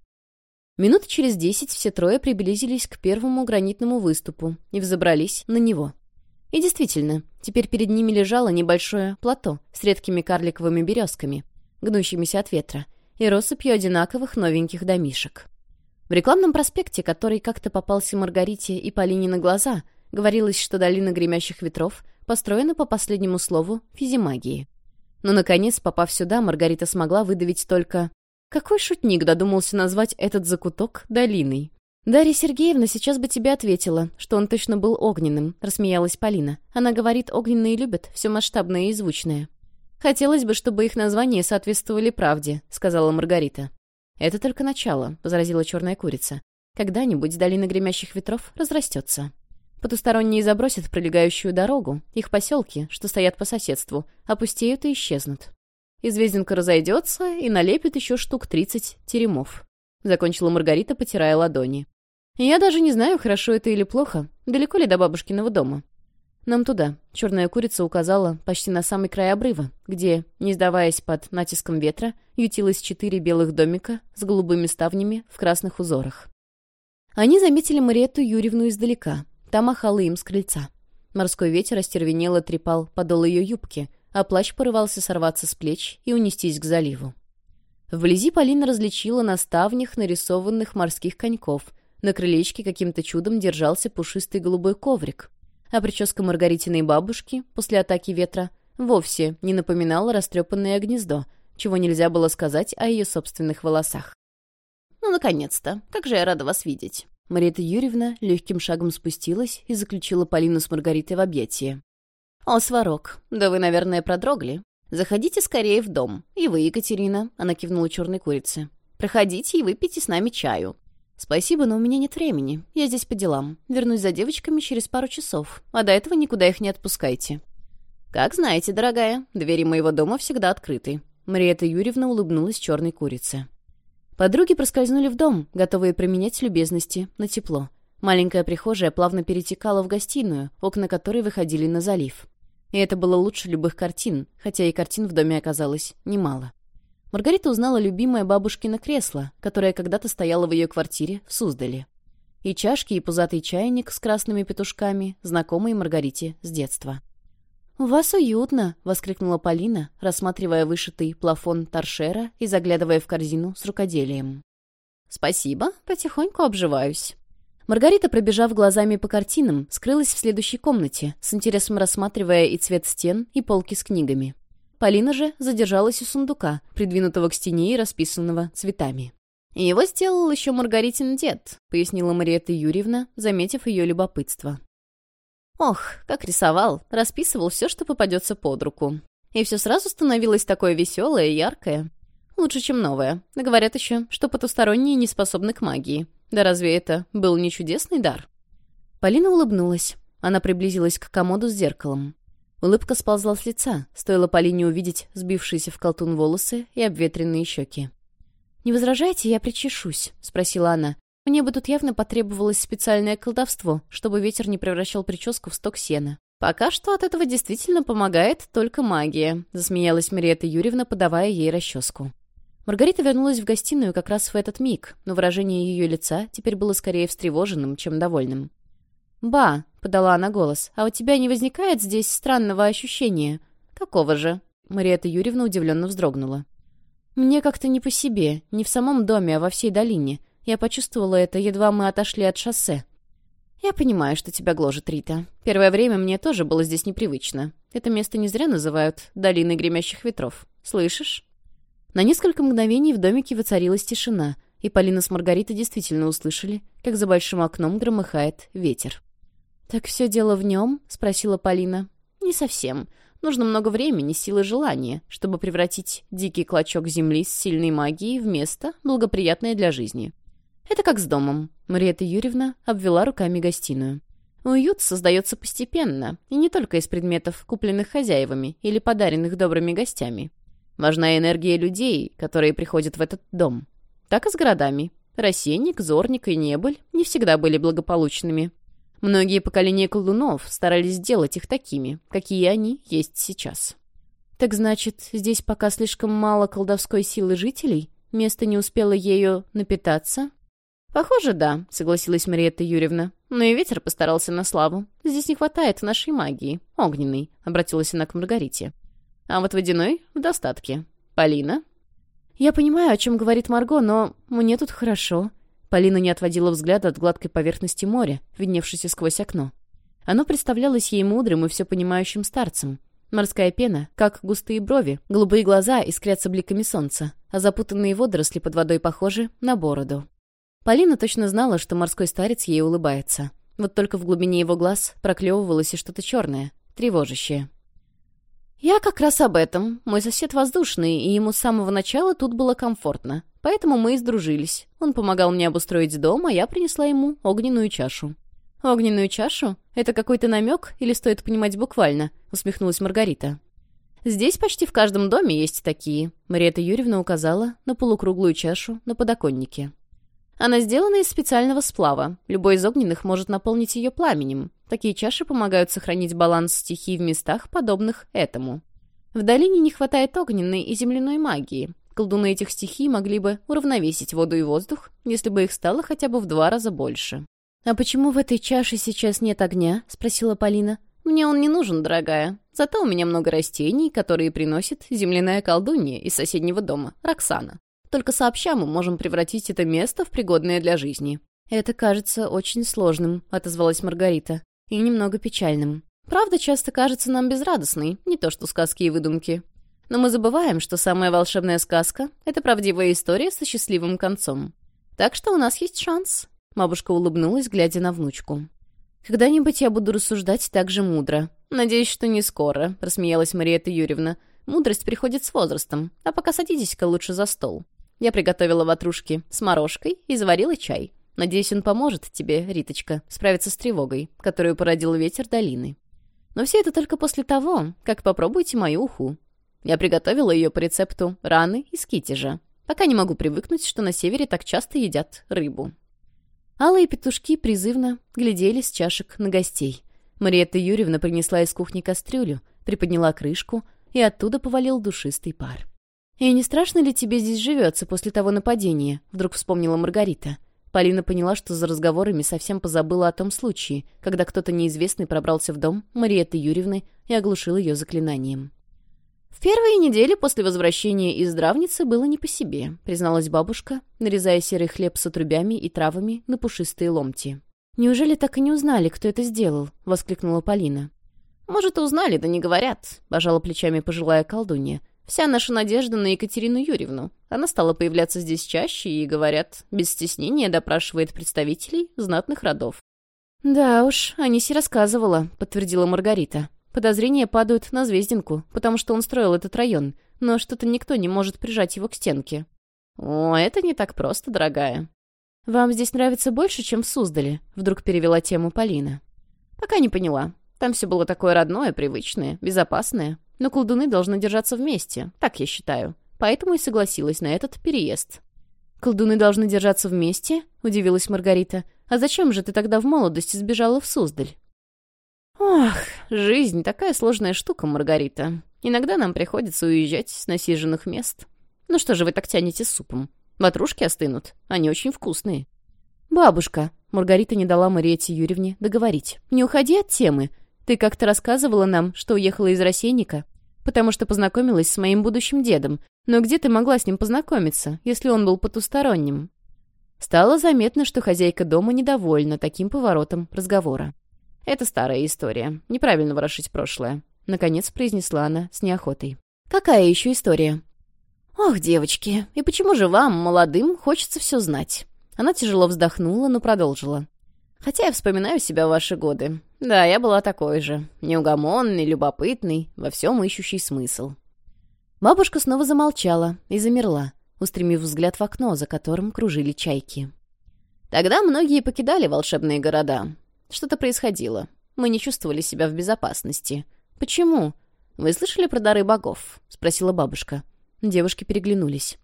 Минут через десять все трое приблизились к первому гранитному выступу и взобрались на него. И действительно, теперь перед ними лежало небольшое плато с редкими карликовыми березками, гнущимися от ветра, и россыпью одинаковых новеньких домишек. В рекламном проспекте, который как-то попался Маргарите и Полине на глаза, говорилось, что долина гремящих ветров построена по последнему слову физимагии. Но, наконец, попав сюда, Маргарита смогла выдавить только... Какой шутник додумался назвать этот закуток долиной? «Дарья Сергеевна сейчас бы тебе ответила, что он точно был огненным», — рассмеялась Полина. «Она говорит, огненные любят, все масштабное и звучное». «Хотелось бы, чтобы их названия соответствовали правде», — сказала Маргарита. «Это только начало», — возразила черная курица. «Когда-нибудь долина гремящих ветров разрастется». Потусторонние забросят пролегающую дорогу, их поселки, что стоят по соседству, опустеют и исчезнут. Известенка разойдется и налепит еще штук тридцать теремов. Закончила Маргарита, потирая ладони. Я даже не знаю, хорошо это или плохо, далеко ли до бабушкиного дома. Нам туда. Черная курица указала почти на самый край обрыва, где, не сдаваясь под натиском ветра, ютилось четыре белых домика с голубыми ставнями в красных узорах. Они заметили Мариетту Юрьевну издалека. Та махала им с крыльца. Морской ветер остервенело трепал подол ее юбки, а плащ порывался сорваться с плеч и унестись к заливу. Вблизи Полина различила на ставнях нарисованных морских коньков. На крылечке каким-то чудом держался пушистый голубой коврик а прическа Маргаритиной бабушки после атаки ветра вовсе не напоминала растрепанное гнездо, чего нельзя было сказать о ее собственных волосах. «Ну, наконец-то! Как же я рада вас видеть!» Марита Юрьевна легким шагом спустилась и заключила Полину с Маргаритой в объятии. «О, сварок, да вы, наверное, продрогли. Заходите скорее в дом. И вы, Екатерина», — она кивнула черной курице. «Проходите и выпейте с нами чаю. «Спасибо, но у меня нет времени. Я здесь по делам. Вернусь за девочками через пару часов. А до этого никуда их не отпускайте». «Как знаете, дорогая, двери моего дома всегда открыты». Мариэта Юрьевна улыбнулась черной курице. Подруги проскользнули в дом, готовые применять любезности на тепло. Маленькая прихожая плавно перетекала в гостиную, окна которой выходили на залив. И это было лучше любых картин, хотя и картин в доме оказалось немало. Маргарита узнала любимое бабушкино кресло, которое когда-то стояло в ее квартире в Суздале. И чашки, и пузатый чайник с красными петушками, знакомые Маргарите с детства. «У вас уютно!» — воскликнула Полина, рассматривая вышитый плафон торшера и заглядывая в корзину с рукоделием. «Спасибо, потихоньку обживаюсь». Маргарита, пробежав глазами по картинам, скрылась в следующей комнате, с интересом рассматривая и цвет стен, и полки с книгами. Полина же задержалась у сундука, придвинутого к стене и расписанного цветами. «Его сделал еще Маргаритин дед», — пояснила Мариетта Юрьевна, заметив ее любопытство. «Ох, как рисовал, расписывал все, что попадется под руку. И все сразу становилось такое веселое и яркое. Лучше, чем новое. Да говорят еще, что потусторонние не способны к магии. Да разве это был не чудесный дар?» Полина улыбнулась. Она приблизилась к комоду с зеркалом. Улыбка сползла с лица, стоило Полине увидеть сбившиеся в колтун волосы и обветренные щеки. «Не возражаете, я причешусь?» — спросила она. «Мне бы тут явно потребовалось специальное колдовство, чтобы ветер не превращал прическу в сток сена». «Пока что от этого действительно помогает только магия», — засмеялась Мариэта Юрьевна, подавая ей расческу. Маргарита вернулась в гостиную как раз в этот миг, но выражение ее лица теперь было скорее встревоженным, чем довольным. «Ба», — подала она голос, — «а у тебя не возникает здесь странного ощущения?» «Какого же?» — Мариэта Юрьевна удивленно вздрогнула. «Мне как-то не по себе, не в самом доме, а во всей долине. Я почувствовала это, едва мы отошли от шоссе». «Я понимаю, что тебя гложет, Рита. Первое время мне тоже было здесь непривычно. Это место не зря называют «долиной гремящих ветров». Слышишь?» На несколько мгновений в домике воцарилась тишина, и Полина с Маргаритой действительно услышали, как за большим окном громыхает ветер. «Так все дело в нем?» — спросила Полина. «Не совсем. Нужно много времени, силы желания, чтобы превратить дикий клочок земли с сильной магией в место, благоприятное для жизни. Это как с домом. Мариэта Юрьевна обвела руками гостиную. Уют создается постепенно, и не только из предметов, купленных хозяевами или подаренных добрыми гостями. Важна энергия людей, которые приходят в этот дом. Так и с городами. Рассенник, Зорник и Небыль не всегда были благополучными. Многие поколения колдунов старались сделать их такими, какие они есть сейчас. Так значит, здесь пока слишком мало колдовской силы жителей? Место не успело ею напитаться? «Похоже, да», — согласилась Мариетта Юрьевна. «Но и ветер постарался на славу. Здесь не хватает нашей магии. Огненной», — обратилась она к Маргарите. «А вот водяной — в достатке. Полина?» «Я понимаю, о чем говорит Марго, но мне тут хорошо», Полина не отводила взгляда от гладкой поверхности моря, видневшейся сквозь окно. Оно представлялось ей мудрым и все понимающим старцем. Морская пена, как густые брови, голубые глаза искрятся бликами солнца, а запутанные водоросли под водой похожи на бороду. Полина точно знала, что морской старец ей улыбается. Вот только в глубине его глаз проклевывалось и что-то черное, тревожащее. Я как раз об этом. Мой сосед воздушный, и ему с самого начала тут было комфортно. Поэтому мы и сдружились. Он помогал мне обустроить дом, а я принесла ему огненную чашу. «Огненную чашу? Это какой-то намек или стоит понимать буквально?» — усмехнулась Маргарита. «Здесь почти в каждом доме есть такие», — Мариэта Юрьевна указала на полукруглую чашу на подоконнике. Она сделана из специального сплава. Любой из огненных может наполнить ее пламенем. Такие чаши помогают сохранить баланс стихий в местах, подобных этому. В долине не хватает огненной и земляной магии. Колдуны этих стихий могли бы уравновесить воду и воздух, если бы их стало хотя бы в два раза больше. «А почему в этой чаше сейчас нет огня?» — спросила Полина. «Мне он не нужен, дорогая. Зато у меня много растений, которые приносит земляная колдунья из соседнего дома, Роксана. Только сообща мы можем превратить это место в пригодное для жизни». «Это кажется очень сложным», — отозвалась Маргарита и немного печальным. Правда часто кажется нам безрадостной, не то что сказки и выдумки. Но мы забываем, что самая волшебная сказка — это правдивая история со счастливым концом. Так что у нас есть шанс. Бабушка улыбнулась, глядя на внучку. «Когда-нибудь я буду рассуждать так же мудро. Надеюсь, что не скоро», — рассмеялась Мариетта Юрьевна. «Мудрость приходит с возрастом, а пока садитесь-ка лучше за стол». Я приготовила ватрушки с морожкой и заварила чай. Надеюсь, он поможет тебе, Риточка, справиться с тревогой, которую породил ветер долины. Но все это только после того, как попробуйте мою уху. Я приготовила ее по рецепту раны из китежа. Пока не могу привыкнуть, что на севере так часто едят рыбу. Алые петушки призывно глядели с чашек на гостей. Мариетта Юрьевна принесла из кухни кастрюлю, приподняла крышку, и оттуда повалил душистый пар. «И не страшно ли тебе здесь живется после того нападения?» — вдруг вспомнила Маргарита. Полина поняла, что за разговорами совсем позабыла о том случае, когда кто-то неизвестный пробрался в дом Мариетты Юрьевны и оглушил ее заклинанием. «В первые недели после возвращения из здравницы было не по себе», призналась бабушка, нарезая серый хлеб с отрубями и травами на пушистые ломти. «Неужели так и не узнали, кто это сделал?» — воскликнула Полина. «Может, и узнали, да не говорят», — пожала плечами пожилая колдунья. Вся наша надежда на Екатерину Юрьевну. Она стала появляться здесь чаще и, говорят, без стеснения допрашивает представителей знатных родов. «Да уж, Аниси рассказывала», — подтвердила Маргарита. «Подозрения падают на Звездинку, потому что он строил этот район, но что-то никто не может прижать его к стенке». «О, это не так просто, дорогая». «Вам здесь нравится больше, чем в Суздале», — вдруг перевела тему Полина. «Пока не поняла. Там все было такое родное, привычное, безопасное. Но колдуны должны держаться вместе, так я считаю. Поэтому и согласилась на этот переезд. «Колдуны должны держаться вместе?» — удивилась Маргарита. «А зачем же ты тогда в молодости сбежала в Суздаль?» «Ох, жизнь такая сложная штука, Маргарита. Иногда нам приходится уезжать с насиженных мест. Ну что же вы так тянете с супом? Ватрушки остынут, они очень вкусные». «Бабушка», — Маргарита не дала Мариете Юрьевне договорить, «не уходи от темы. Ты как-то рассказывала нам, что уехала из рассейника, потому что познакомилась с моим будущим дедом. Но где ты могла с ним познакомиться, если он был потусторонним?» Стало заметно, что хозяйка дома недовольна таким поворотом разговора. «Это старая история. Неправильно ворошить прошлое», — наконец произнесла она с неохотой. «Какая еще история?» «Ох, девочки, и почему же вам, молодым, хочется все знать?» Она тяжело вздохнула, но продолжила. «Хотя я вспоминаю себя в ваши годы. Да, я была такой же. Неугомонный, любопытный, во всем ищущий смысл. Бабушка снова замолчала и замерла, устремив взгляд в окно, за которым кружили чайки. Тогда многие покидали волшебные города. Что-то происходило. Мы не чувствовали себя в безопасности. Почему? Вы слышали про дары богов? Спросила бабушка. Девушки переглянулись.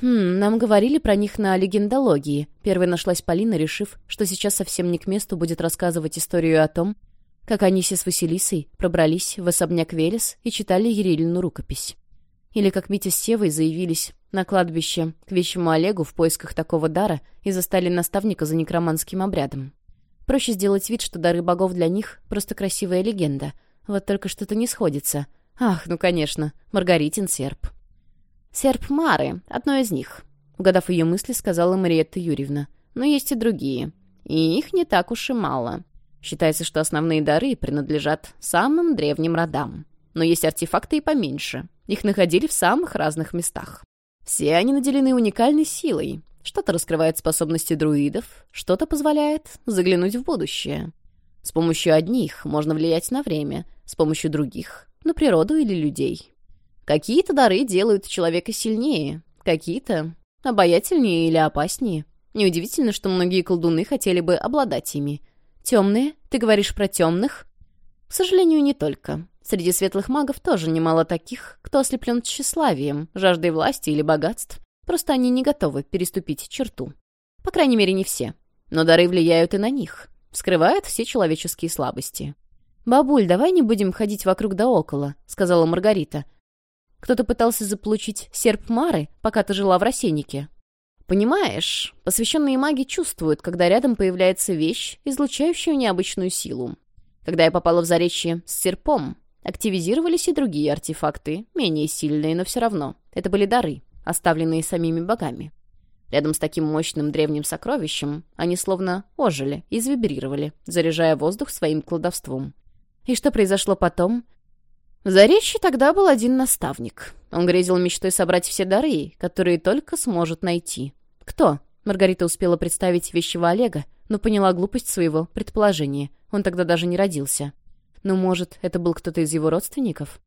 «Хм, нам говорили про них на легендологии». Первой нашлась Полина, решив, что сейчас совсем не к месту будет рассказывать историю о том, как они с Василисой пробрались в особняк Велес и читали Ерилину рукопись. Или как Митя с Севой заявились на кладбище к вещему Олегу в поисках такого дара и застали наставника за некроманским обрядом. Проще сделать вид, что дары богов для них — просто красивая легенда. Вот только что-то не сходится. Ах, ну конечно, Маргаритин серп. «Серп Мары, одно из них», — угадав ее мысли, сказала Мариетта Юрьевна. «Но есть и другие. И их не так уж и мало. Считается, что основные дары принадлежат самым древним родам. Но есть артефакты и поменьше. Их находили в самых разных местах. Все они наделены уникальной силой. Что-то раскрывает способности друидов, что-то позволяет заглянуть в будущее. С помощью одних можно влиять на время, с помощью других — на природу или людей. Какие-то дары делают человека сильнее, какие-то обаятельнее или опаснее. Неудивительно, что многие колдуны хотели бы обладать ими. Темные? Ты говоришь про темных? К сожалению, не только. Среди светлых магов тоже немало таких, кто ослеплен тщеславием, жаждой власти или богатств. Просто они не готовы переступить черту. По крайней мере, не все. Но дары влияют и на них. Вскрывают все человеческие слабости. «Бабуль, давай не будем ходить вокруг да около», — сказала Маргарита. Кто-то пытался заполучить серп Мары, пока ты жила в рассеннике. Понимаешь, посвященные маги чувствуют, когда рядом появляется вещь, излучающая необычную силу. Когда я попала в заречье с серпом, активизировались и другие артефакты, менее сильные, но все равно. Это были дары, оставленные самими богами. Рядом с таким мощным древним сокровищем они словно ожили и завибрировали, заряжая воздух своим кладовством. И что произошло потом? Заречье тогда был один наставник. Он грезил мечтой собрать все дары, которые только сможет найти. Кто? Маргарита успела представить вещего Олега, но поняла глупость своего предположения. Он тогда даже не родился. Но, может, это был кто-то из его родственников?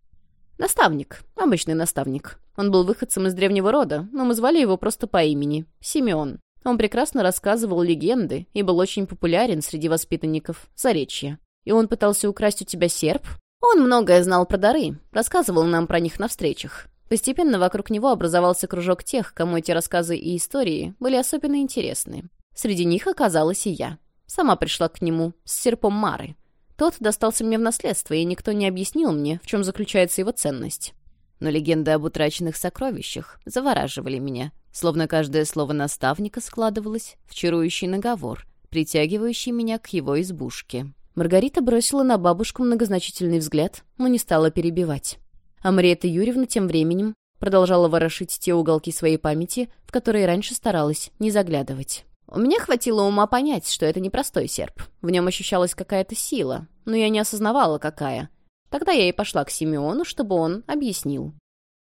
Наставник. Обычный наставник. Он был выходцем из древнего рода, но мы звали его просто по имени. Симеон. Он прекрасно рассказывал легенды и был очень популярен среди воспитанников Заречья. И он пытался украсть у тебя серп? Он многое знал про дары, рассказывал нам про них на встречах. Постепенно вокруг него образовался кружок тех, кому эти рассказы и истории были особенно интересны. Среди них оказалась и я. Сама пришла к нему с серпом Мары. Тот достался мне в наследство, и никто не объяснил мне, в чем заключается его ценность. Но легенды об утраченных сокровищах завораживали меня, словно каждое слово наставника складывалось в чарующий наговор, притягивающий меня к его избушке. Маргарита бросила на бабушку многозначительный взгляд, но не стала перебивать. А Мариэта Юрьевна тем временем продолжала ворошить те уголки своей памяти, в которые раньше старалась не заглядывать. У меня хватило ума понять, что это непростой серп. В нем ощущалась какая-то сила, но я не осознавала, какая. Тогда я и пошла к Симеону, чтобы он объяснил.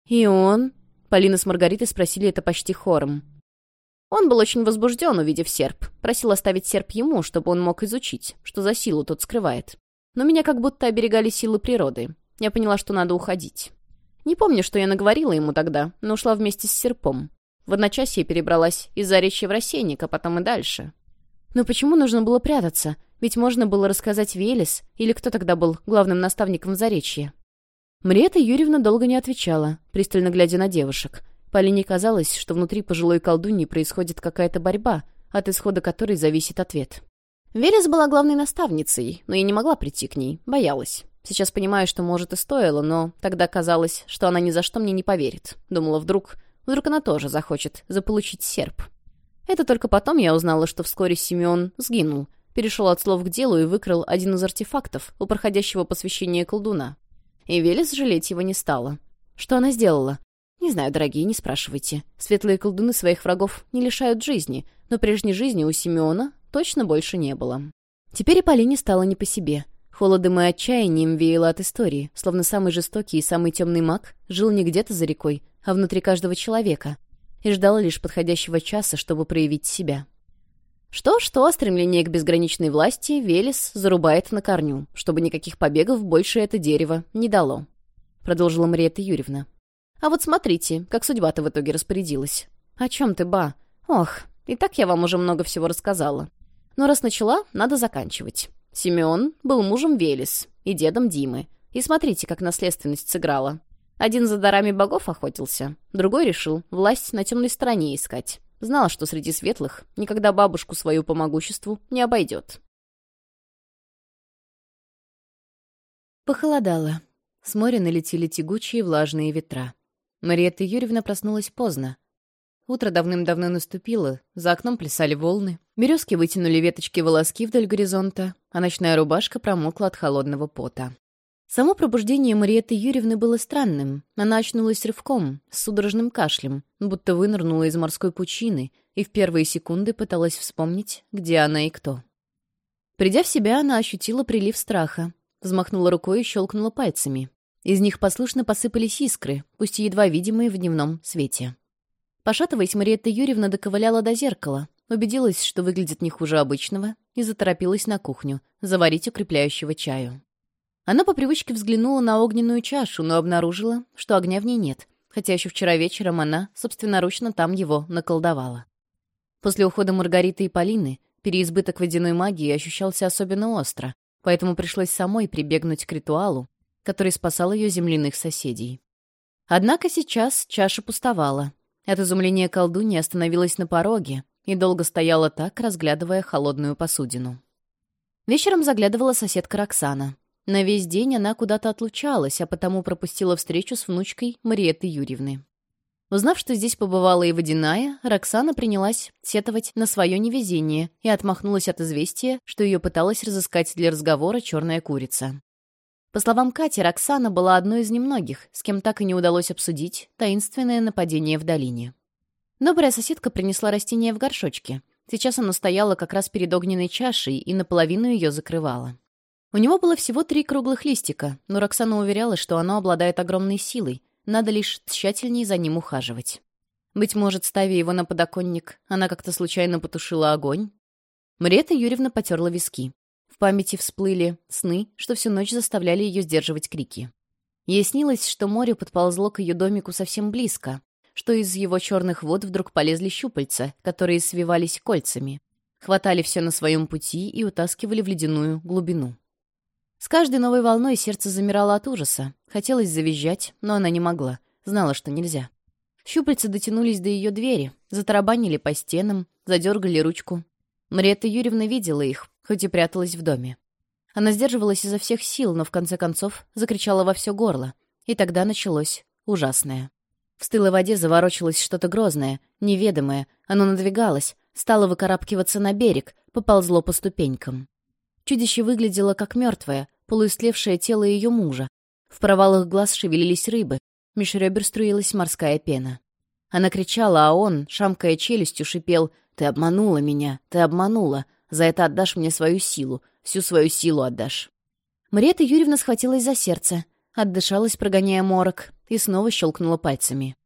«И он?» Полина с Маргаритой спросили это почти хором. Он был очень возбужден, увидев серп. Просил оставить серп ему, чтобы он мог изучить, что за силу тот скрывает. Но меня как будто оберегали силы природы. Я поняла, что надо уходить. Не помню, что я наговорила ему тогда, но ушла вместе с серпом. В одночасье перебралась из Заречья в Рассейник, а потом и дальше. Но почему нужно было прятаться? Ведь можно было рассказать Велес, или кто тогда был главным наставником в Заречье. Мрета Юрьевна долго не отвечала, пристально глядя на девушек. Полине казалось, что внутри пожилой колдуньи происходит какая-то борьба, от исхода которой зависит ответ. Велес была главной наставницей, но я не могла прийти к ней, боялась. Сейчас понимаю, что, может, и стоило, но тогда казалось, что она ни за что мне не поверит. Думала, вдруг... Вдруг она тоже захочет заполучить серп. Это только потом я узнала, что вскоре Симеон сгинул, перешел от слов к делу и выкрал один из артефактов у проходящего посвящения колдуна. И Велес жалеть его не стала. Что она сделала? Не знаю, дорогие, не спрашивайте. Светлые колдуны своих врагов не лишают жизни, но прежней жизни у Симеона точно больше не было. Теперь и Полине стало не по себе. Холодом и отчаянием веяло от истории, словно самый жестокий и самый темный маг жил не где-то за рекой, а внутри каждого человека, и ждал лишь подходящего часа, чтобы проявить себя. Что-что, стремление к безграничной власти Велес зарубает на корню, чтобы никаких побегов больше это дерево не дало, продолжила Мариэта Юрьевна. А вот смотрите, как судьба-то в итоге распорядилась. О чем ты, ба? Ох, и так я вам уже много всего рассказала. Но раз начала, надо заканчивать. Симеон был мужем Велес и дедом Димы. И смотрите, как наследственность сыграла. Один за дарами богов охотился, другой решил власть на темной стороне искать. Знала, что среди светлых никогда бабушку свою по могуществу не обойдет. Похолодало. С моря налетели тягучие влажные ветра. Мариетта Юрьевна проснулась поздно. Утро давным-давно наступило, за окном плясали волны, березки вытянули веточки волоски вдоль горизонта, а ночная рубашка промокла от холодного пота. Само пробуждение Мариетты Юрьевны было странным. Она очнулась рывком, с судорожным кашлем, будто вынырнула из морской пучины и в первые секунды пыталась вспомнить, где она и кто. Придя в себя, она ощутила прилив страха, взмахнула рукой и щелкнула пальцами. Из них послушно посыпались искры, пусть и едва видимые в дневном свете. Пошатываясь, Мариетта Юрьевна доковыляла до зеркала, убедилась, что выглядит не хуже обычного, и заторопилась на кухню заварить укрепляющего чаю. Она по привычке взглянула на огненную чашу, но обнаружила, что огня в ней нет, хотя еще вчера вечером она собственноручно там его наколдовала. После ухода Маргариты и Полины переизбыток водяной магии ощущался особенно остро, поэтому пришлось самой прибегнуть к ритуалу, который спасал ее земляных соседей. Однако сейчас чаша пустовала. От изумления колдуньи остановилась на пороге и долго стояла так, разглядывая холодную посудину. Вечером заглядывала соседка Роксана. На весь день она куда-то отлучалась, а потому пропустила встречу с внучкой Мариеты Юрьевны. Узнав, что здесь побывала и водяная, Роксана принялась сетовать на свое невезение и отмахнулась от известия, что ее пыталась разыскать для разговора черная курица. По словам Кати, Роксана была одной из немногих, с кем так и не удалось обсудить таинственное нападение в долине. Добрая соседка принесла растение в горшочке. Сейчас оно стояло как раз перед огненной чашей и наполовину ее закрывало. У него было всего три круглых листика, но Роксана уверяла, что оно обладает огромной силой, надо лишь тщательнее за ним ухаживать. Быть может, ставя его на подоконник, она как-то случайно потушила огонь? Мариэта Юрьевна потерла виски памяти всплыли сны, что всю ночь заставляли ее сдерживать крики. Ей снилось, что море подползло к ее домику совсем близко, что из его черных вод вдруг полезли щупальца, которые свивались кольцами, хватали все на своем пути и утаскивали в ледяную глубину. С каждой новой волной сердце замирало от ужаса. Хотелось завизжать, но она не могла, знала, что нельзя. Щупальца дотянулись до ее двери, затарабанили по стенам, задергали ручку. Мариетта Юрьевна видела их, хоть и пряталась в доме. Она сдерживалась изо всех сил, но в конце концов закричала во все горло. И тогда началось ужасное. В стылой воде заворочилось что-то грозное, неведомое. Оно надвигалось, стало выкарабкиваться на берег, поползло по ступенькам. Чудище выглядело как мертвое, полуистлевшее тело ее мужа. В провалах глаз шевелились рыбы, меж ребер струилась морская пена. Она кричала, а он, шамкая челюстью, шипел «Ты обманула меня! Ты обманула! За это отдашь мне свою силу, всю свою силу отдашь». Мариэта Юрьевна схватилась за сердце, отдышалась, прогоняя морок, и снова щелкнула пальцами.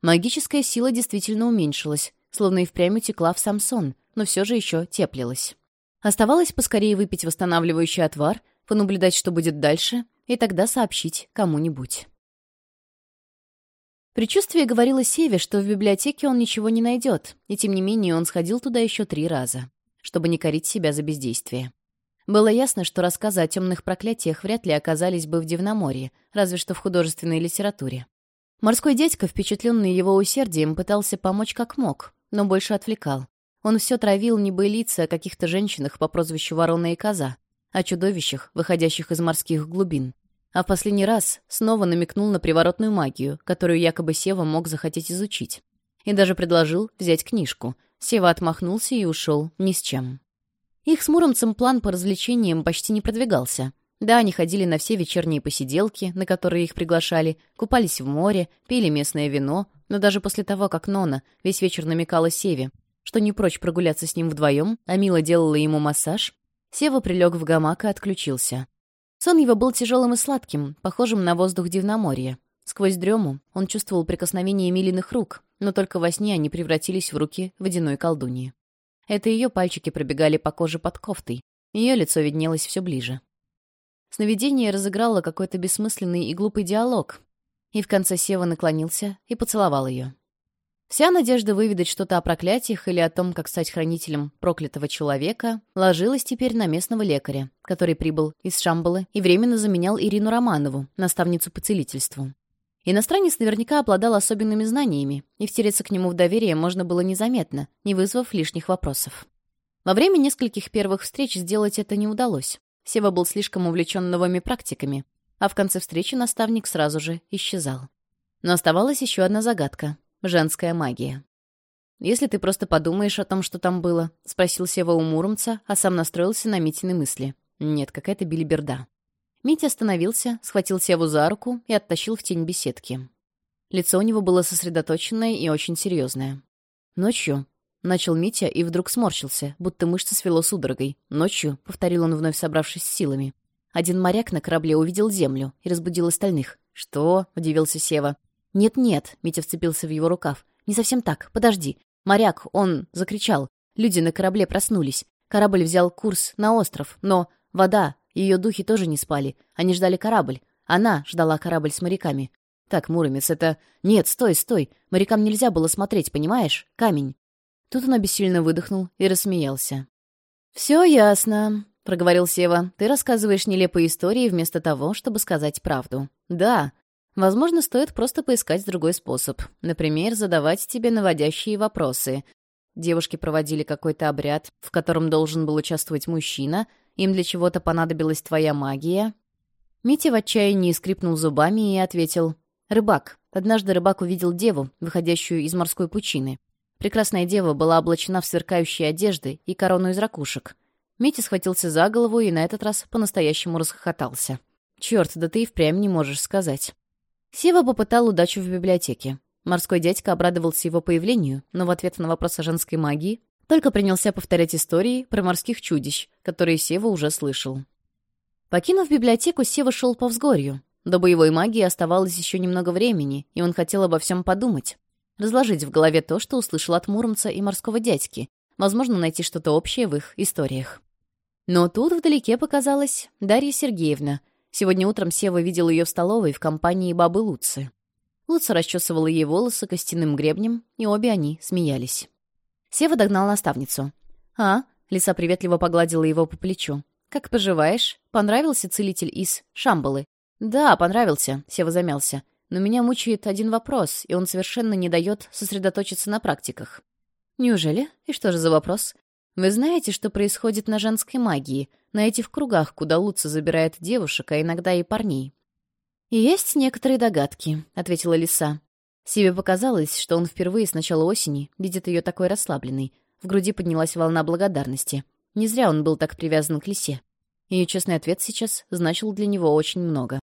Магическая сила действительно уменьшилась, словно и впрямь утекла в Самсон, но все же еще теплилась. Оставалось поскорее выпить восстанавливающий отвар, понаблюдать, что будет дальше, и тогда сообщить кому-нибудь. Причувствие говорило Севе, что в библиотеке он ничего не найдет, и тем не менее он сходил туда еще три раза чтобы не корить себя за бездействие. Было ясно, что рассказы о темных проклятиях вряд ли оказались бы в Дивноморье, разве что в художественной литературе. Морской дядька, впечатленный его усердием, пытался помочь как мог, но больше отвлекал. Он все травил небылицы о каких-то женщинах по прозвищу Ворона и Коза, о чудовищах, выходящих из морских глубин. А в последний раз снова намекнул на приворотную магию, которую якобы Сева мог захотеть изучить и даже предложил взять книжку. Сева отмахнулся и ушел ни с чем. Их с Муромцем план по развлечениям почти не продвигался. Да, они ходили на все вечерние посиделки, на которые их приглашали, купались в море, пили местное вино, но даже после того, как Нона весь вечер намекала Севе, что не прочь прогуляться с ним вдвоем, а Мила делала ему массаж, Сева прилег в гамак и отключился. Сон его был тяжелым и сладким, похожим на воздух Дивноморья. Сквозь дрему он чувствовал прикосновение Милиных рук, но только во сне они превратились в руки водяной колдуньи. Это ее пальчики пробегали по коже под кофтой, ее лицо виднелось все ближе. Сновидение разыграло какой-то бессмысленный и глупый диалог, и в конце Сева наклонился и поцеловал ее. Вся надежда выведать что-то о проклятиях или о том, как стать хранителем проклятого человека, ложилась теперь на местного лекаря, который прибыл из Шамбалы и временно заменял Ирину Романову, наставницу по целительству. Иностранец наверняка обладал особенными знаниями, и втереться к нему в доверие можно было незаметно, не вызвав лишних вопросов. Во время нескольких первых встреч сделать это не удалось. Сева был слишком увлечен новыми практиками, а в конце встречи наставник сразу же исчезал. Но оставалась еще одна загадка — женская магия. «Если ты просто подумаешь о том, что там было», — спросил Сева у Муромца, а сам настроился на Митины мысли. «Нет, какая-то билиберда». Митя остановился, схватил Севу за руку и оттащил в тень беседки. Лицо у него было сосредоточенное и очень серьезное. «Ночью», — начал Митя и вдруг сморщился, будто мышцы свело судорогой. «Ночью», — повторил он, вновь собравшись с силами. Один моряк на корабле увидел землю и разбудил остальных. «Что?» — удивился Сева. «Нет-нет», — Митя вцепился в его рукав. «Не совсем так. Подожди. Моряк, он...» — закричал. Люди на корабле проснулись. Корабль взял курс на остров, но... Вода, ее духи тоже не спали. Они ждали корабль. Она ждала корабль с моряками. Так, Муромец, это... Нет, стой, стой. Морякам нельзя было смотреть, понимаешь? Камень. Тут он обессильно выдохнул и рассмеялся. «Все ясно», — проговорил Сева. «Ты рассказываешь нелепые истории вместо того, чтобы сказать правду». «Да. Возможно, стоит просто поискать другой способ. Например, задавать тебе наводящие вопросы. Девушки проводили какой-то обряд, в котором должен был участвовать мужчина, им для чего-то понадобилась твоя магия?» Митя в отчаянии скрипнул зубами и ответил. «Рыбак. Однажды рыбак увидел деву, выходящую из морской пучины. Прекрасная дева была облачена в сверкающие одежды и корону из ракушек. Митя схватился за голову и на этот раз по-настоящему расхохотался. «Черт, да ты и впрямь не можешь сказать». Сева попытал удачу в библиотеке. Морской дядька обрадовался его появлению, но в ответ на вопрос о женской магии только принялся повторять истории про морских чудищ, которые Сева уже слышал. Покинув библиотеку, Сева шел по взгорью. До боевой магии оставалось еще немного времени, и он хотел обо всем подумать. Разложить в голове то, что услышал от Муромца и морского дядьки. Возможно, найти что-то общее в их историях. Но тут вдалеке показалась Дарья Сергеевна. Сегодня утром Сева видел ее в столовой в компании бабы Луцы. Луца расчесывала ей волосы костяным гребнем, и обе они смеялись. Сева догнал наставницу. «А?» — Лиса приветливо погладила его по плечу. «Как поживаешь? Понравился целитель из Шамбалы?» «Да, понравился», — Сева замялся. «Но меня мучает один вопрос, и он совершенно не дает сосредоточиться на практиках». «Неужели? И что же за вопрос?» «Вы знаете, что происходит на женской магии, на этих кругах, куда Луца забирает девушек, а иногда и парней?» «Есть некоторые догадки», — ответила Лиса. Сиве показалось, что он впервые с начала осени видит ее такой расслабленной. В груди поднялась волна благодарности. Не зря он был так привязан к лисе. Ее честный ответ сейчас значил для него очень много.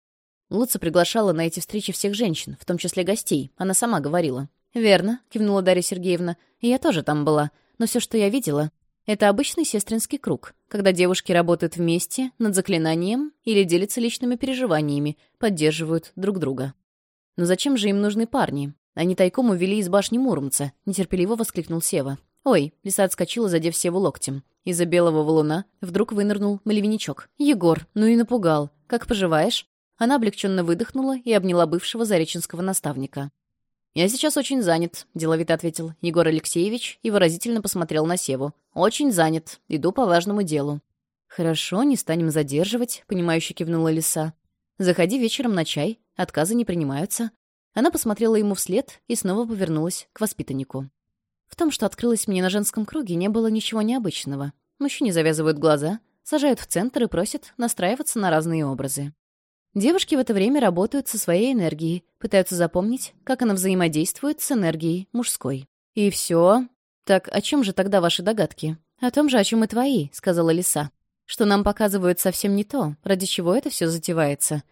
Луца приглашала на эти встречи всех женщин, в том числе гостей. Она сама говорила. «Верно», — кивнула Дарья Сергеевна. «Я тоже там была. Но все, что я видела, это обычный сестринский круг, когда девушки работают вместе, над заклинанием или делятся личными переживаниями, поддерживают друг друга». Но зачем же им нужны парни? Они тайком увели из башни Муромца, нетерпеливо воскликнул Сева. Ой, лиса отскочила, задев Севу локтем. Из-за белого валуна вдруг вынырнул малевиничок. Егор, ну и напугал. Как поживаешь? Она облегченно выдохнула и обняла бывшего зареченского наставника. «Я сейчас очень занят», — деловито ответил Егор Алексеевич и выразительно посмотрел на Севу. «Очень занят. Иду по важному делу». «Хорошо, не станем задерживать», — понимающе кивнула лиса. «Заходи вечером на чай. Отказы не принимаются. Она посмотрела ему вслед и снова повернулась к воспитаннику. В том, что открылось мне на женском круге, не было ничего необычного. Мужчине завязывают глаза, сажают в центр и просят настраиваться на разные образы. Девушки в это время работают со своей энергией, пытаются запомнить, как она взаимодействует с энергией мужской. «И все. Так о чем же тогда ваши догадки?» «О том же, о чем и твои», — сказала лиса. «Что нам показывают совсем не то, ради чего это все затевается.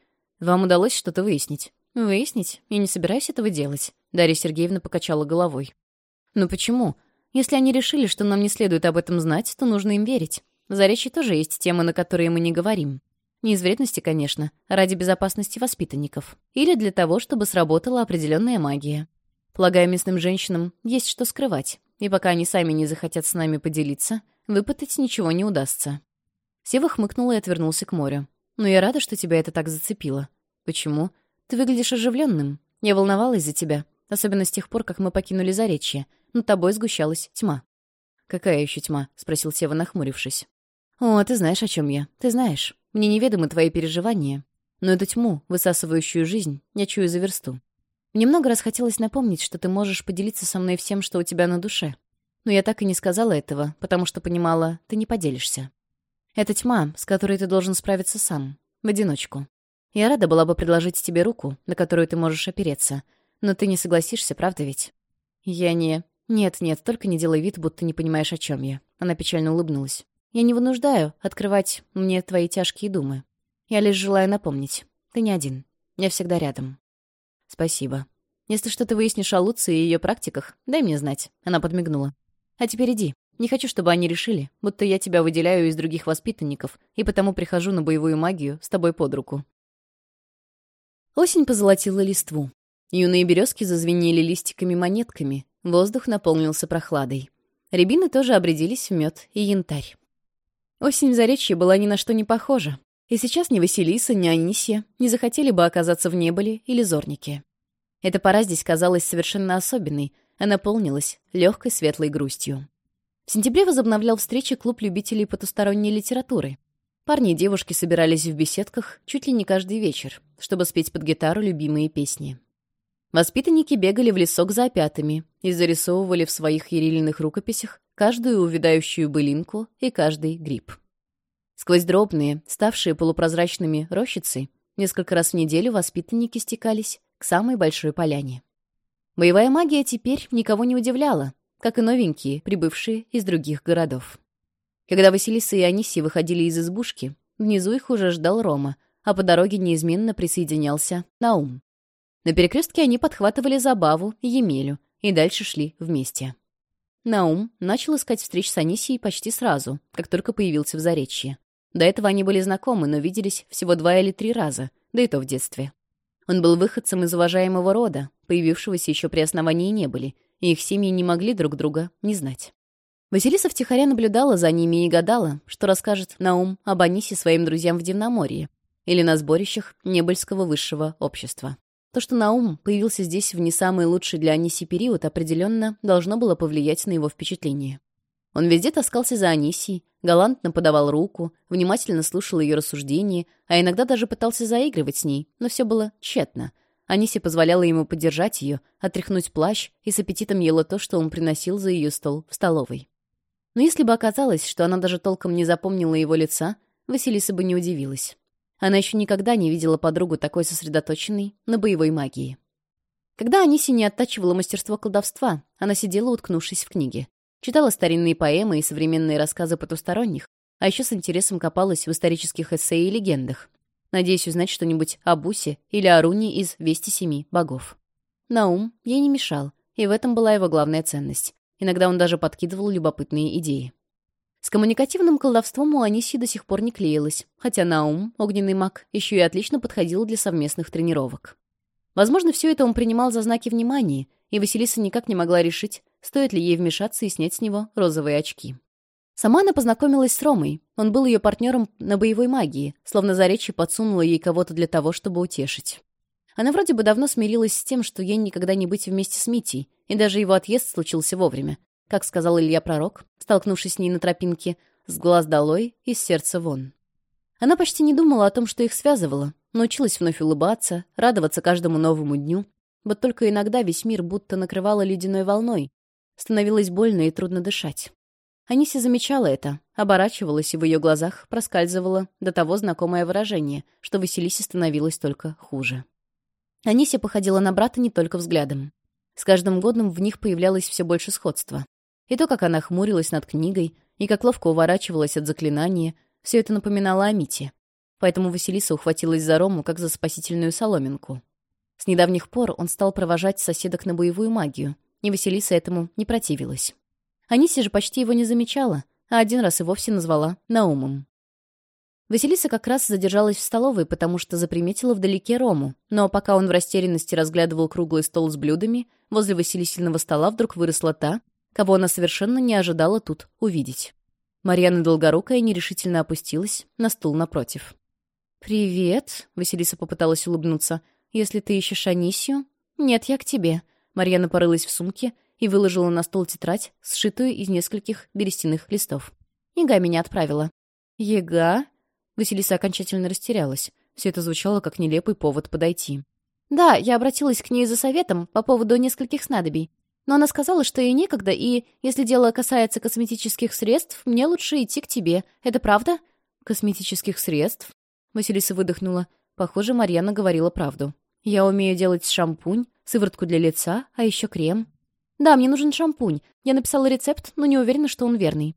Вам удалось что-то выяснить?» «Выяснить? Я не собираюсь этого делать», — Дарья Сергеевна покачала головой. «Но почему? Если они решили, что нам не следует об этом знать, то нужно им верить. За речи тоже есть темы, на которые мы не говорим. Не из вредности, конечно, ради безопасности воспитанников. Или для того, чтобы сработала определенная магия. Полагаю, местным женщинам есть что скрывать, и пока они сами не захотят с нами поделиться, выпытать ничего не удастся». Сева хмыкнул и отвернулся к морю. Но я рада, что тебя это так зацепило. Почему? Ты выглядишь оживленным. Я волновалась за тебя, особенно с тех пор, как мы покинули Заречье. Над тобой сгущалась тьма. «Какая еще тьма?» — спросил Сева, нахмурившись. «О, ты знаешь, о чем я. Ты знаешь. Мне неведомы твои переживания. Но эту тьму, высасывающую жизнь, я чую за версту. Немного раз хотелось напомнить, что ты можешь поделиться со мной всем, что у тебя на душе. Но я так и не сказала этого, потому что понимала, ты не поделишься. Это тьма, с которой ты должен справиться сам, в одиночку. Я рада была бы предложить тебе руку, на которую ты можешь опереться. Но ты не согласишься, правда ведь? Я не... Нет, нет, только не делай вид, будто не понимаешь, о чем я. Она печально улыбнулась. Я не вынуждаю открывать мне твои тяжкие думы. Я лишь желаю напомнить. Ты не один. Я всегда рядом. Спасибо. Если что-то выяснишь о Луции и ее практиках, дай мне знать. Она подмигнула. А теперь иди. Не хочу, чтобы они решили, будто я тебя выделяю из других воспитанников, и потому прихожу на боевую магию с тобой под руку». Осень позолотила листву. Юные березки зазвенели листиками-монетками, воздух наполнился прохладой. Рябины тоже обрядились в мед и янтарь. Осень в Заречье была ни на что не похожа, и сейчас ни Василиса, ни Анисия не захотели бы оказаться в Неболе или Зорнике. Эта пора здесь казалась совершенно особенной, она наполнилась легкой светлой грустью. В сентябре возобновлял встречи клуб любителей потусторонней литературы. Парни и девушки собирались в беседках чуть ли не каждый вечер, чтобы спеть под гитару любимые песни. Воспитанники бегали в лесок за опятами и зарисовывали в своих ерильных рукописях каждую увядающую былинку и каждый гриб. Сквозь дробные, ставшие полупрозрачными рощицы, несколько раз в неделю воспитанники стекались к самой большой поляне. Боевая магия теперь никого не удивляла, как и новенькие, прибывшие из других городов. Когда Василиса и Аниси выходили из избушки, внизу их уже ждал Рома, а по дороге неизменно присоединялся Наум. На перекрестке они подхватывали Забаву и Емелю и дальше шли вместе. Наум начал искать встреч с Анисией почти сразу, как только появился в Заречье. До этого они были знакомы, но виделись всего два или три раза, да и то в детстве. Он был выходцем из уважаемого рода, появившегося еще при основании не были, их семьи не могли друг друга не знать. Василиса втихаря наблюдала за ними и гадала, что расскажет Наум об Анисе своим друзьям в Дивноморье или на сборищах Небольского высшего общества. То, что Наум появился здесь в не самый лучший для Аниси период, определенно должно было повлиять на его впечатление. Он везде таскался за Анисией, галантно подавал руку, внимательно слушал ее рассуждения, а иногда даже пытался заигрывать с ней, но все было тщетно, Аниси позволяла ему подержать ее, отряхнуть плащ и с аппетитом ела то, что он приносил за ее стол в столовой. Но если бы оказалось, что она даже толком не запомнила его лица, Василиса бы не удивилась. Она еще никогда не видела подругу такой сосредоточенной на боевой магии. Когда Аниси не оттачивала мастерство колдовства, она сидела, уткнувшись в книге. Читала старинные поэмы и современные рассказы потусторонних, а еще с интересом копалась в исторических эссе и легендах, Надеюсь узнать что-нибудь о Бусе или о Руне из «Вести семи богов». Наум ей не мешал, и в этом была его главная ценность. Иногда он даже подкидывал любопытные идеи. С коммуникативным колдовством у Аниси до сих пор не клеилось, хотя Наум, огненный маг, еще и отлично подходил для совместных тренировок. Возможно, все это он принимал за знаки внимания, и Василиса никак не могла решить, стоит ли ей вмешаться и снять с него розовые очки. Сама она познакомилась с Ромой. Он был ее партнером на боевой магии, словно за заречье подсунуло ей кого-то для того, чтобы утешить. Она вроде бы давно смирилась с тем, что ей никогда не быть вместе с Митей, и даже его отъезд случился вовремя. Как сказал Илья Пророк, столкнувшись с ней на тропинке, с глаз долой и с сердца вон. Она почти не думала о том, что их связывало, научилась вновь улыбаться, радоваться каждому новому дню. Вот только иногда весь мир будто накрывала ледяной волной. Становилось больно и трудно дышать. Аниси замечала это, оборачивалась, и в ее глазах проскальзывало до того знакомое выражение, что Василисе становилось только хуже. Анися походила на брата не только взглядом. С каждым годом в них появлялось все больше сходства. И то, как она хмурилась над книгой, и как ловко уворачивалась от заклинания, все это напоминало о Мите. Поэтому Василиса ухватилась за Рому, как за спасительную соломинку. С недавних пор он стал провожать соседок на боевую магию, и Василиса этому не противилась. Аниси же почти его не замечала, а один раз и вовсе назвала Наумом. Василиса как раз задержалась в столовой, потому что заприметила вдалеке Рому, но пока он в растерянности разглядывал круглый стол с блюдами, возле Василисиного стола вдруг выросла та, кого она совершенно не ожидала тут увидеть. Марьяна Долгорукая нерешительно опустилась на стул напротив. «Привет», — Василиса попыталась улыбнуться, — «если ты ищешь Анисию?» «Нет, я к тебе». Марьяна порылась в сумке и выложила на стол тетрадь, сшитую из нескольких берестяных листов. Яга меня отправила. Ега. Василиса окончательно растерялась. Все это звучало как нелепый повод подойти. «Да, я обратилась к ней за советом по поводу нескольких снадобий. Но она сказала, что ей некогда, и если дело касается косметических средств, мне лучше идти к тебе. Это правда?» «Косметических средств?» Василиса выдохнула. Похоже, Марьяна говорила правду. «Я умею делать шампунь, сыворотку для лица, а еще крем». «Да, мне нужен шампунь. Я написала рецепт, но не уверена, что он верный».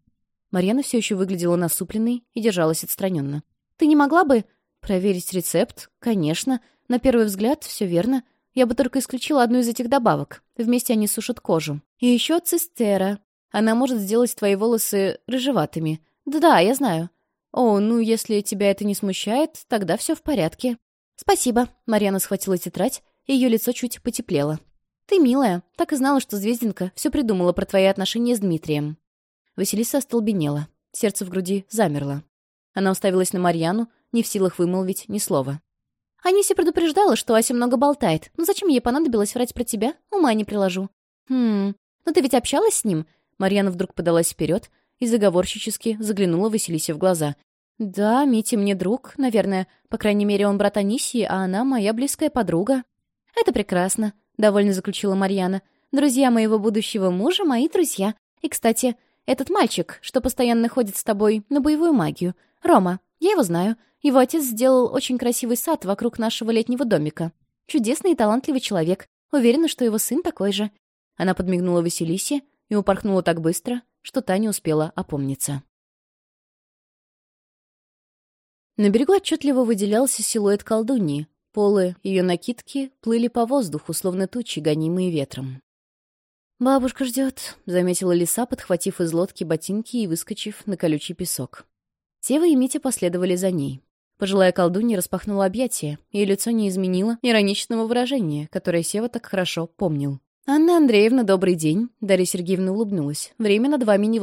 Марьяна все еще выглядела насупленной и держалась отстраненно. «Ты не могла бы...» «Проверить рецепт? Конечно. На первый взгляд все верно. Я бы только исключила одну из этих добавок. Вместе они сушат кожу. И еще цистера. Она может сделать твои волосы рыжеватыми. Да-да, я знаю. О, ну, если тебя это не смущает, тогда все в порядке». «Спасибо». Марьяна схватила тетрадь, и ее лицо чуть потеплело. «Ты милая, так и знала, что Звездинка все придумала про твои отношения с Дмитрием». Василиса остолбенела. Сердце в груди замерло. Она уставилась на Марьяну, не в силах вымолвить ни слова. «Анися предупреждала, что Ася много болтает. Ну зачем ей понадобилось врать про тебя? Ума не приложу». «Хм, ну ты ведь общалась с ним?» Марьяна вдруг подалась вперед и заговорщически заглянула Василисе в глаза. «Да, Митя мне друг, наверное. По крайней мере, он брат Анисии, а она моя близкая подруга». «Это прекрасно», — довольно заключила Марьяна. «Друзья моего будущего мужа — мои друзья. И, кстати, этот мальчик, что постоянно ходит с тобой на боевую магию. Рома, я его знаю. Его отец сделал очень красивый сад вокруг нашего летнего домика. Чудесный и талантливый человек. Уверена, что его сын такой же». Она подмигнула Василисе и упорхнула так быстро, что та не успела опомниться. На берегу отчетливо выделялся силуэт колдуньи, Полы ее накидки плыли по воздуху, словно тучи, гонимые ветром. «Бабушка ждет», — заметила лиса, подхватив из лодки ботинки и выскочив на колючий песок. Сева и Митя последовали за ней. Пожилая колдунья распахнула объятия, ее лицо не изменило ироничного выражения, которое Сева так хорошо помнил. «Анна Андреевна, добрый день!» — Дарья Сергеевна улыбнулась. «Время над вами не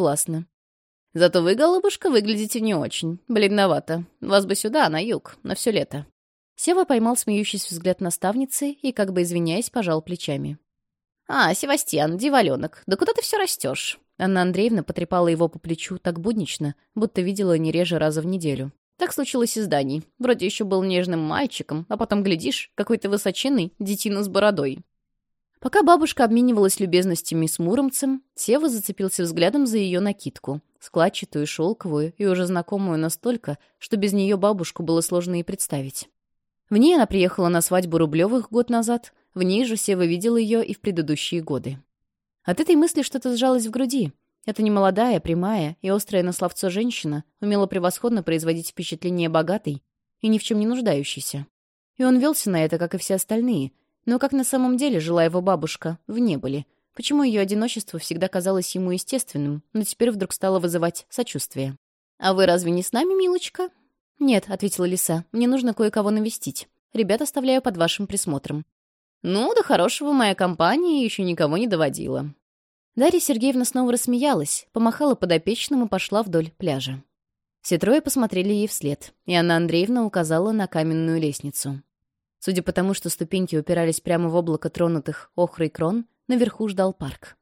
«Зато вы, голубушка, выглядите не очень. Бледновато. Вас бы сюда, на юг, на все лето». Сева поймал смеющийся взгляд наставницы и, как бы извиняясь, пожал плечами. «А, Севастьян, диваленок, да куда ты все растешь?» Анна Андреевна потрепала его по плечу так буднично, будто видела не реже раза в неделю. Так случилось и с Даней. Вроде еще был нежным мальчиком, а потом, глядишь, какой-то высоченный детина с бородой. Пока бабушка обменивалась любезностями с Муромцем, Сева зацепился взглядом за ее накидку, складчатую, шелковую и уже знакомую настолько, что без нее бабушку было сложно и представить. В ней она приехала на свадьбу Рублевых год назад, в ней же Сева видел ее и в предыдущие годы. От этой мысли что-то сжалось в груди. Эта немолодая, прямая и острая на словцо женщина умела превосходно производить впечатление богатой и ни в чем не нуждающейся. И он велся на это, как и все остальные, но как на самом деле жила его бабушка, в небыли. Почему ее одиночество всегда казалось ему естественным, но теперь вдруг стало вызывать сочувствие. «А вы разве не с нами, милочка?» «Нет», — ответила лиса, — «мне нужно кое-кого навестить. Ребят оставляю под вашим присмотром». «Ну, до хорошего моя компания еще никого не доводила». Дарья Сергеевна снова рассмеялась, помахала подопечным и пошла вдоль пляжа. Все трое посмотрели ей вслед, и Анна Андреевна указала на каменную лестницу. Судя по тому, что ступеньки упирались прямо в облако тронутых охрой крон, наверху ждал парк.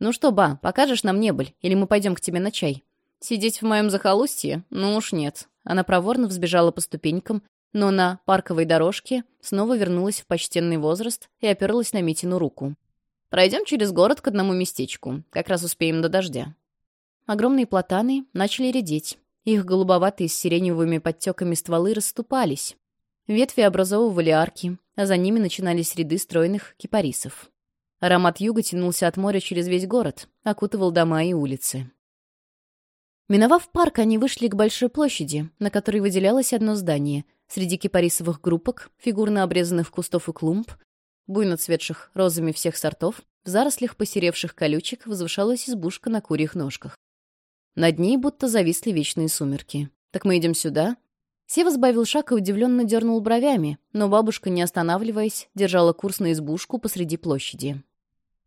«Ну что, ба, покажешь нам небыль, или мы пойдем к тебе на чай?» «Сидеть в моем захолустье? Ну уж нет», она проворно взбежала по ступенькам, но на парковой дорожке снова вернулась в почтенный возраст и оперлась на Митину руку. «Пройдем через город к одному местечку. Как раз успеем до дождя». Огромные платаны начали редеть. Их голубоватые с сиреневыми подтеками стволы расступались. Ветви образовывали арки, а за ними начинались ряды стройных кипарисов. Аромат юга тянулся от моря через весь город, окутывал дома и улицы. Миновав парк, они вышли к большой площади, на которой выделялось одно здание, среди кипарисовых группок, фигурно обрезанных кустов и клумб, буйно цветших розами всех сортов, в зарослях посеревших колючек возвышалась избушка на курьих ножках. Над ней будто зависли вечные сумерки. «Так мы идем сюда?» Сева сбавил шаг и удивленно дернул бровями, но бабушка, не останавливаясь, держала курс на избушку посреди площади.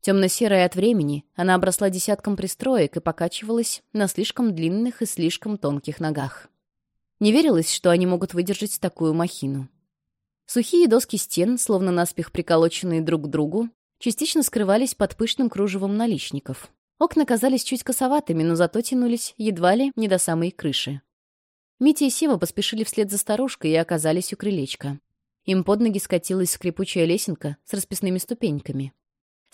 Темно-серая от времени, она обросла десятком пристроек и покачивалась на слишком длинных и слишком тонких ногах. Не верилось, что они могут выдержать такую махину. Сухие доски стен, словно наспех приколоченные друг к другу, частично скрывались под пышным кружевом наличников. Окна казались чуть косоватыми, но зато тянулись едва ли не до самой крыши. Митя и Сева поспешили вслед за старушкой и оказались у крылечка. Им под ноги скатилась скрипучая лесенка с расписными ступеньками.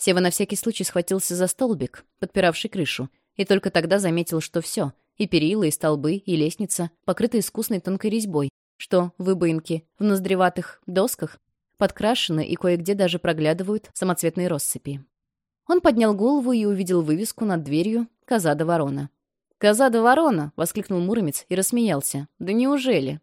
Сева на всякий случай схватился за столбик, подпиравший крышу, и только тогда заметил, что все — и перила, и столбы, и лестница, покрыты искусной тонкой резьбой, что выбоинки в ноздреватых досках подкрашены и кое-где даже проглядывают самоцветные россыпи. Он поднял голову и увидел вывеску над дверью «Коза до ворона». «Коза до ворона!» — воскликнул Муромец и рассмеялся. «Да неужели?»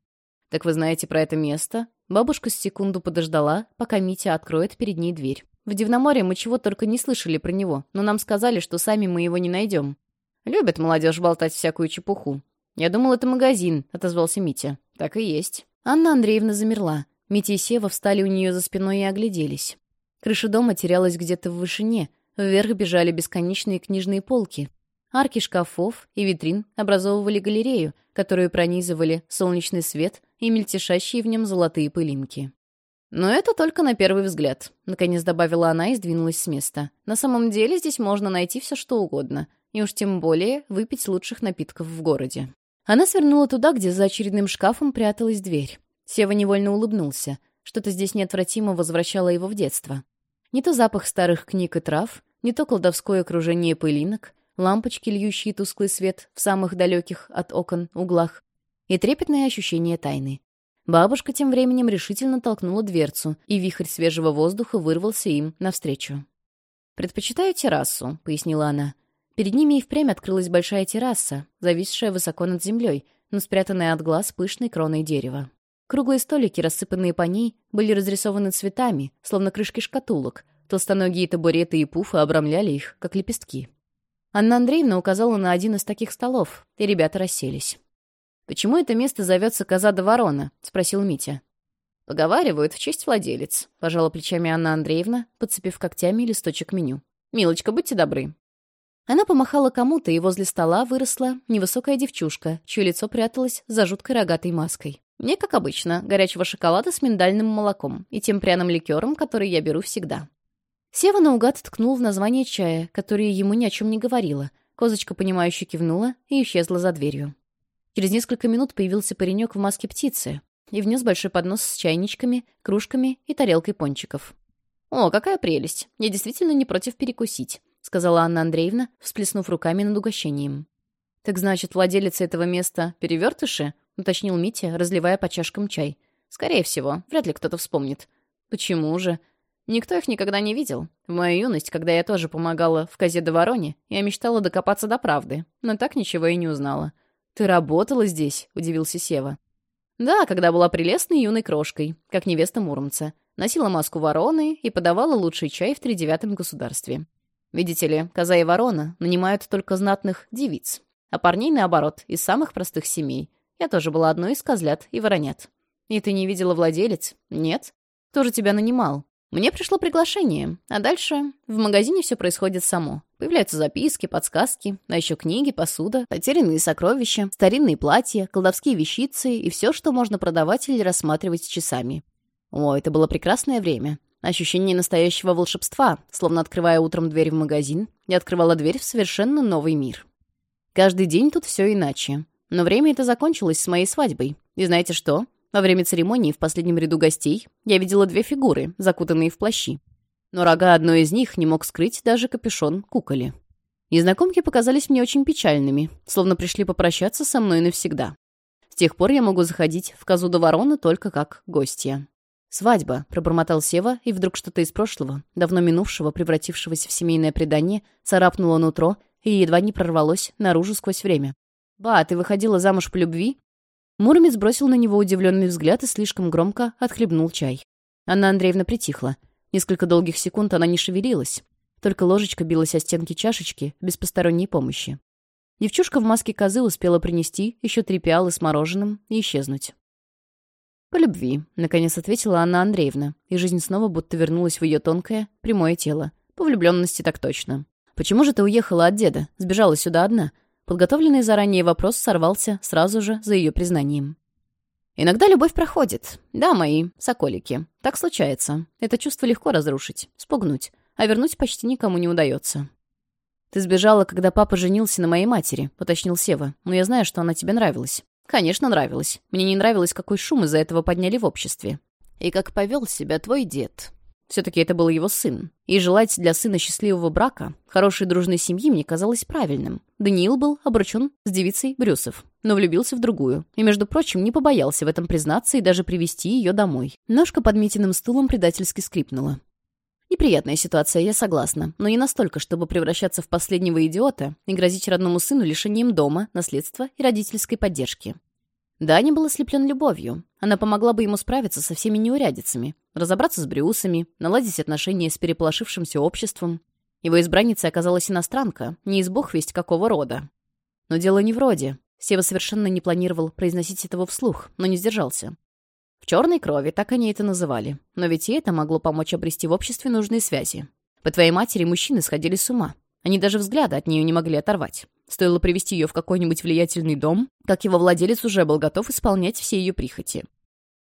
«Так вы знаете про это место?» Бабушка с секунду подождала, пока Митя откроет перед ней дверь. В Дивноморье мы чего только не слышали про него, но нам сказали, что сами мы его не найдем. Любят молодежь болтать всякую чепуху. Я думал, это магазин, отозвался Митя. Так и есть. Анна Андреевна замерла. Митя и Сева встали у нее за спиной и огляделись. Крыша дома терялась где-то в вышине. Вверх бежали бесконечные книжные полки. Арки шкафов и витрин образовывали галерею, которую пронизывали солнечный свет и мельтешащие в нем золотые пылинки. «Но это только на первый взгляд», — наконец добавила она и сдвинулась с места. «На самом деле здесь можно найти все, что угодно, и уж тем более выпить лучших напитков в городе». Она свернула туда, где за очередным шкафом пряталась дверь. Сева невольно улыбнулся. Что-то здесь неотвратимо возвращало его в детство. Не то запах старых книг и трав, не то колдовское окружение пылинок, лампочки, льющие тусклый свет в самых далеких от окон углах, и трепетное ощущение тайны. Бабушка тем временем решительно толкнула дверцу, и вихрь свежего воздуха вырвался им навстречу. «Предпочитаю террасу», — пояснила она. Перед ними и впрямь открылась большая терраса, зависшая высоко над землей, но спрятанная от глаз пышной кроной дерева. Круглые столики, рассыпанные по ней, были разрисованы цветами, словно крышки шкатулок. Толстоногие табуреты и пуфы обрамляли их, как лепестки. Анна Андреевна указала на один из таких столов, и ребята расселись. «Почему это место зовется Коза до Ворона?» — спросил Митя. «Поговаривают в честь владелец», — пожала плечами Анна Андреевна, подцепив когтями листочек меню. «Милочка, будьте добры». Она помахала кому-то, и возле стола выросла невысокая девчушка, чье лицо пряталось за жуткой рогатой маской. Мне, как обычно, горячего шоколада с миндальным молоком и тем пряным ликером, который я беру всегда. Сева наугад ткнул в название чая, которое ему ни о чем не говорило. Козочка, понимающе кивнула и исчезла за дверью. Через несколько минут появился паренек в маске птицы и внес большой поднос с чайничками, кружками и тарелкой пончиков. «О, какая прелесть! Я действительно не против перекусить», — сказала Анна Андреевна, всплеснув руками над угощением. «Так значит, владелец этого места — перевертыши?» — уточнил Митя, разливая по чашкам чай. «Скорее всего, вряд ли кто-то вспомнит». «Почему же?» «Никто их никогда не видел. В мою юность, когда я тоже помогала в козе до вороне, я мечтала докопаться до правды, но так ничего и не узнала». «Ты работала здесь?» — удивился Сева. «Да, когда была прелестной юной крошкой, как невеста Муромца. Носила маску вороны и подавала лучший чай в тридевятом государстве. Видите ли, коза и ворона нанимают только знатных девиц, а парней, наоборот, из самых простых семей. Я тоже была одной из козлят и воронят. И ты не видела владелец? Нет? Кто же тебя нанимал? Мне пришло приглашение, а дальше в магазине все происходит само. Появляются записки, подсказки, а еще книги, посуда, потерянные сокровища, старинные платья, колдовские вещицы и все, что можно продавать или рассматривать часами. О, это было прекрасное время. Ощущение настоящего волшебства, словно открывая утром дверь в магазин, я открывала дверь в совершенно новый мир. Каждый день тут все иначе. Но время это закончилось с моей свадьбой. И знаете что? Во время церемонии в последнем ряду гостей я видела две фигуры, закутанные в плащи. Но рога одной из них не мог скрыть даже капюшон куколи. Незнакомки показались мне очень печальными, словно пришли попрощаться со мной навсегда. С тех пор я могу заходить в козу до ворона только как гостья. «Свадьба», — пробормотал Сева, и вдруг что-то из прошлого, давно минувшего, превратившегося в семейное предание, царапнуло нутро и едва не прорвалось наружу сквозь время. «Ба, ты выходила замуж по любви?» Муромец бросил на него удивленный взгляд и слишком громко отхлебнул чай. Анна Андреевна притихла. Несколько долгих секунд она не шевелилась. Только ложечка билась о стенки чашечки без посторонней помощи. Девчушка в маске козы успела принести еще три пиалы с мороженым и исчезнуть. «По любви», — наконец ответила Анна Андреевна, и жизнь снова будто вернулась в ее тонкое, прямое тело. «По влюбленности так точно». «Почему же ты уехала от деда? Сбежала сюда одна? подготовленный заранее вопрос сорвался сразу же за ее признанием. «Иногда любовь проходит. Да, мои, соколики. Так случается. Это чувство легко разрушить, спугнуть, а вернуть почти никому не удается». «Ты сбежала, когда папа женился на моей матери», — уточнил Сева. «Но я знаю, что она тебе нравилась». «Конечно, нравилась. Мне не нравилось, какой шум из-за этого подняли в обществе». «И как повел себя твой дед», все-таки это был его сын. И желать для сына счастливого брака, хорошей дружной семьи мне казалось правильным. Даниил был обручен с девицей Брюсов, но влюбился в другую. И, между прочим, не побоялся в этом признаться и даже привести ее домой. Ножка под Митиным стулом предательски скрипнула. Неприятная ситуация, я согласна, но не настолько, чтобы превращаться в последнего идиота и грозить родному сыну лишением дома, наследства и родительской поддержки. Дане был ослеплен любовью. Она помогла бы ему справиться со всеми неурядицами, разобраться с брюсами, наладить отношения с переполошившимся обществом. Его избранницей оказалась иностранка, не из бог весть какого рода. Но дело не в роде. Сева совершенно не планировал произносить этого вслух, но не сдержался. В черной крови так они это называли. Но ведь и это могло помочь обрести в обществе нужные связи. По твоей матери мужчины сходили с ума. Они даже взгляда от нее не могли оторвать. Стоило привести ее в какой-нибудь влиятельный дом, как его владелец уже был готов исполнять все ее прихоти.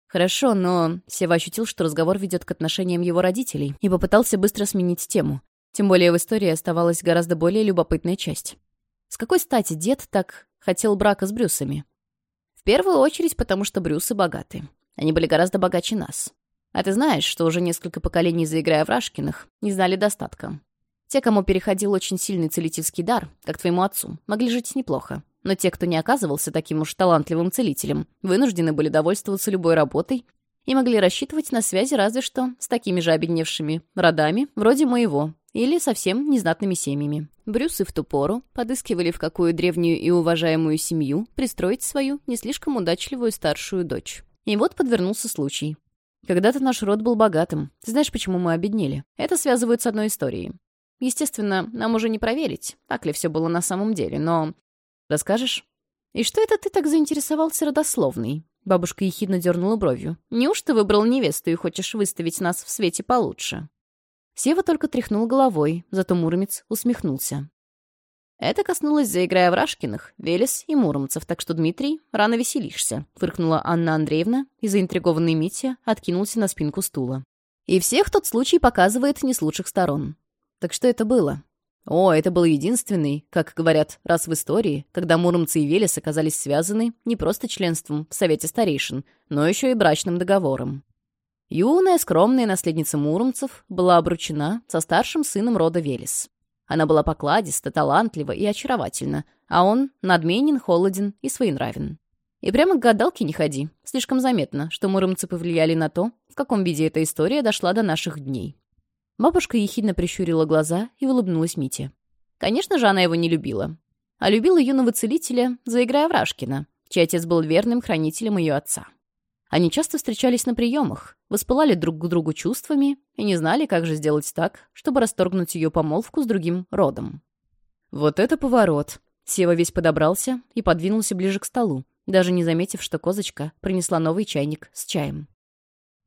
Хорошо, но Сева ощутил, что разговор ведет к отношениям его родителей, и попытался быстро сменить тему. Тем более в истории оставалась гораздо более любопытная часть. С какой стати дед так хотел брака с Брюсами? В первую очередь, потому что Брюсы богаты. Они были гораздо богаче нас. А ты знаешь, что уже несколько поколений, заиграя в Рашкиных, не знали достатка. Те, кому переходил очень сильный целительский дар, как твоему отцу, могли жить неплохо. Но те, кто не оказывался таким уж талантливым целителем, вынуждены были довольствоваться любой работой и могли рассчитывать на связи разве что с такими же обедневшими родами, вроде моего, или совсем незнатными семьями. Брюсы в ту пору подыскивали, в какую древнюю и уважаемую семью пристроить свою не слишком удачливую старшую дочь. И вот подвернулся случай. Когда-то наш род был богатым. Ты знаешь, почему мы обеднели? Это связывают с одной историей. Естественно, нам уже не проверить, так ли все было на самом деле, но... Расскажешь? И что это ты так заинтересовался родословной? Бабушка ехидно дернула бровью. «Неужто выбрал невесту и хочешь выставить нас в свете получше?» Сева только тряхнул головой, зато Муромец усмехнулся. «Это коснулось заиграя Овражкиных, Велес и Муромцев, так что, Дмитрий, рано веселишься», — фыркнула Анна Андреевна, и заинтригованный Митя откинулся на спинку стула. «И всех тот случай показывает не с лучших сторон. Так что это было? О, это был единственный, как говорят, раз в истории, когда муромцы и Велес оказались связаны не просто членством в Совете Старейшин, но еще и брачным договором. Юная, скромная наследница муромцев была обручена со старшим сыном рода Велес. Она была покладиста, талантлива и очаровательна, а он надменен, холоден и своенравен. И прямо к гадалке не ходи. Слишком заметно, что муромцы повлияли на то, в каком виде эта история дошла до наших дней. Бабушка ехидно прищурила глаза и улыбнулась Мите. Конечно же, она его не любила. А любила юного целителя за Игоря Аврашкина, чей отец был верным хранителем ее отца. Они часто встречались на приемах, воспылали друг к другу чувствами и не знали, как же сделать так, чтобы расторгнуть ее помолвку с другим родом. Вот это поворот. Сева весь подобрался и подвинулся ближе к столу, даже не заметив, что козочка принесла новый чайник с чаем.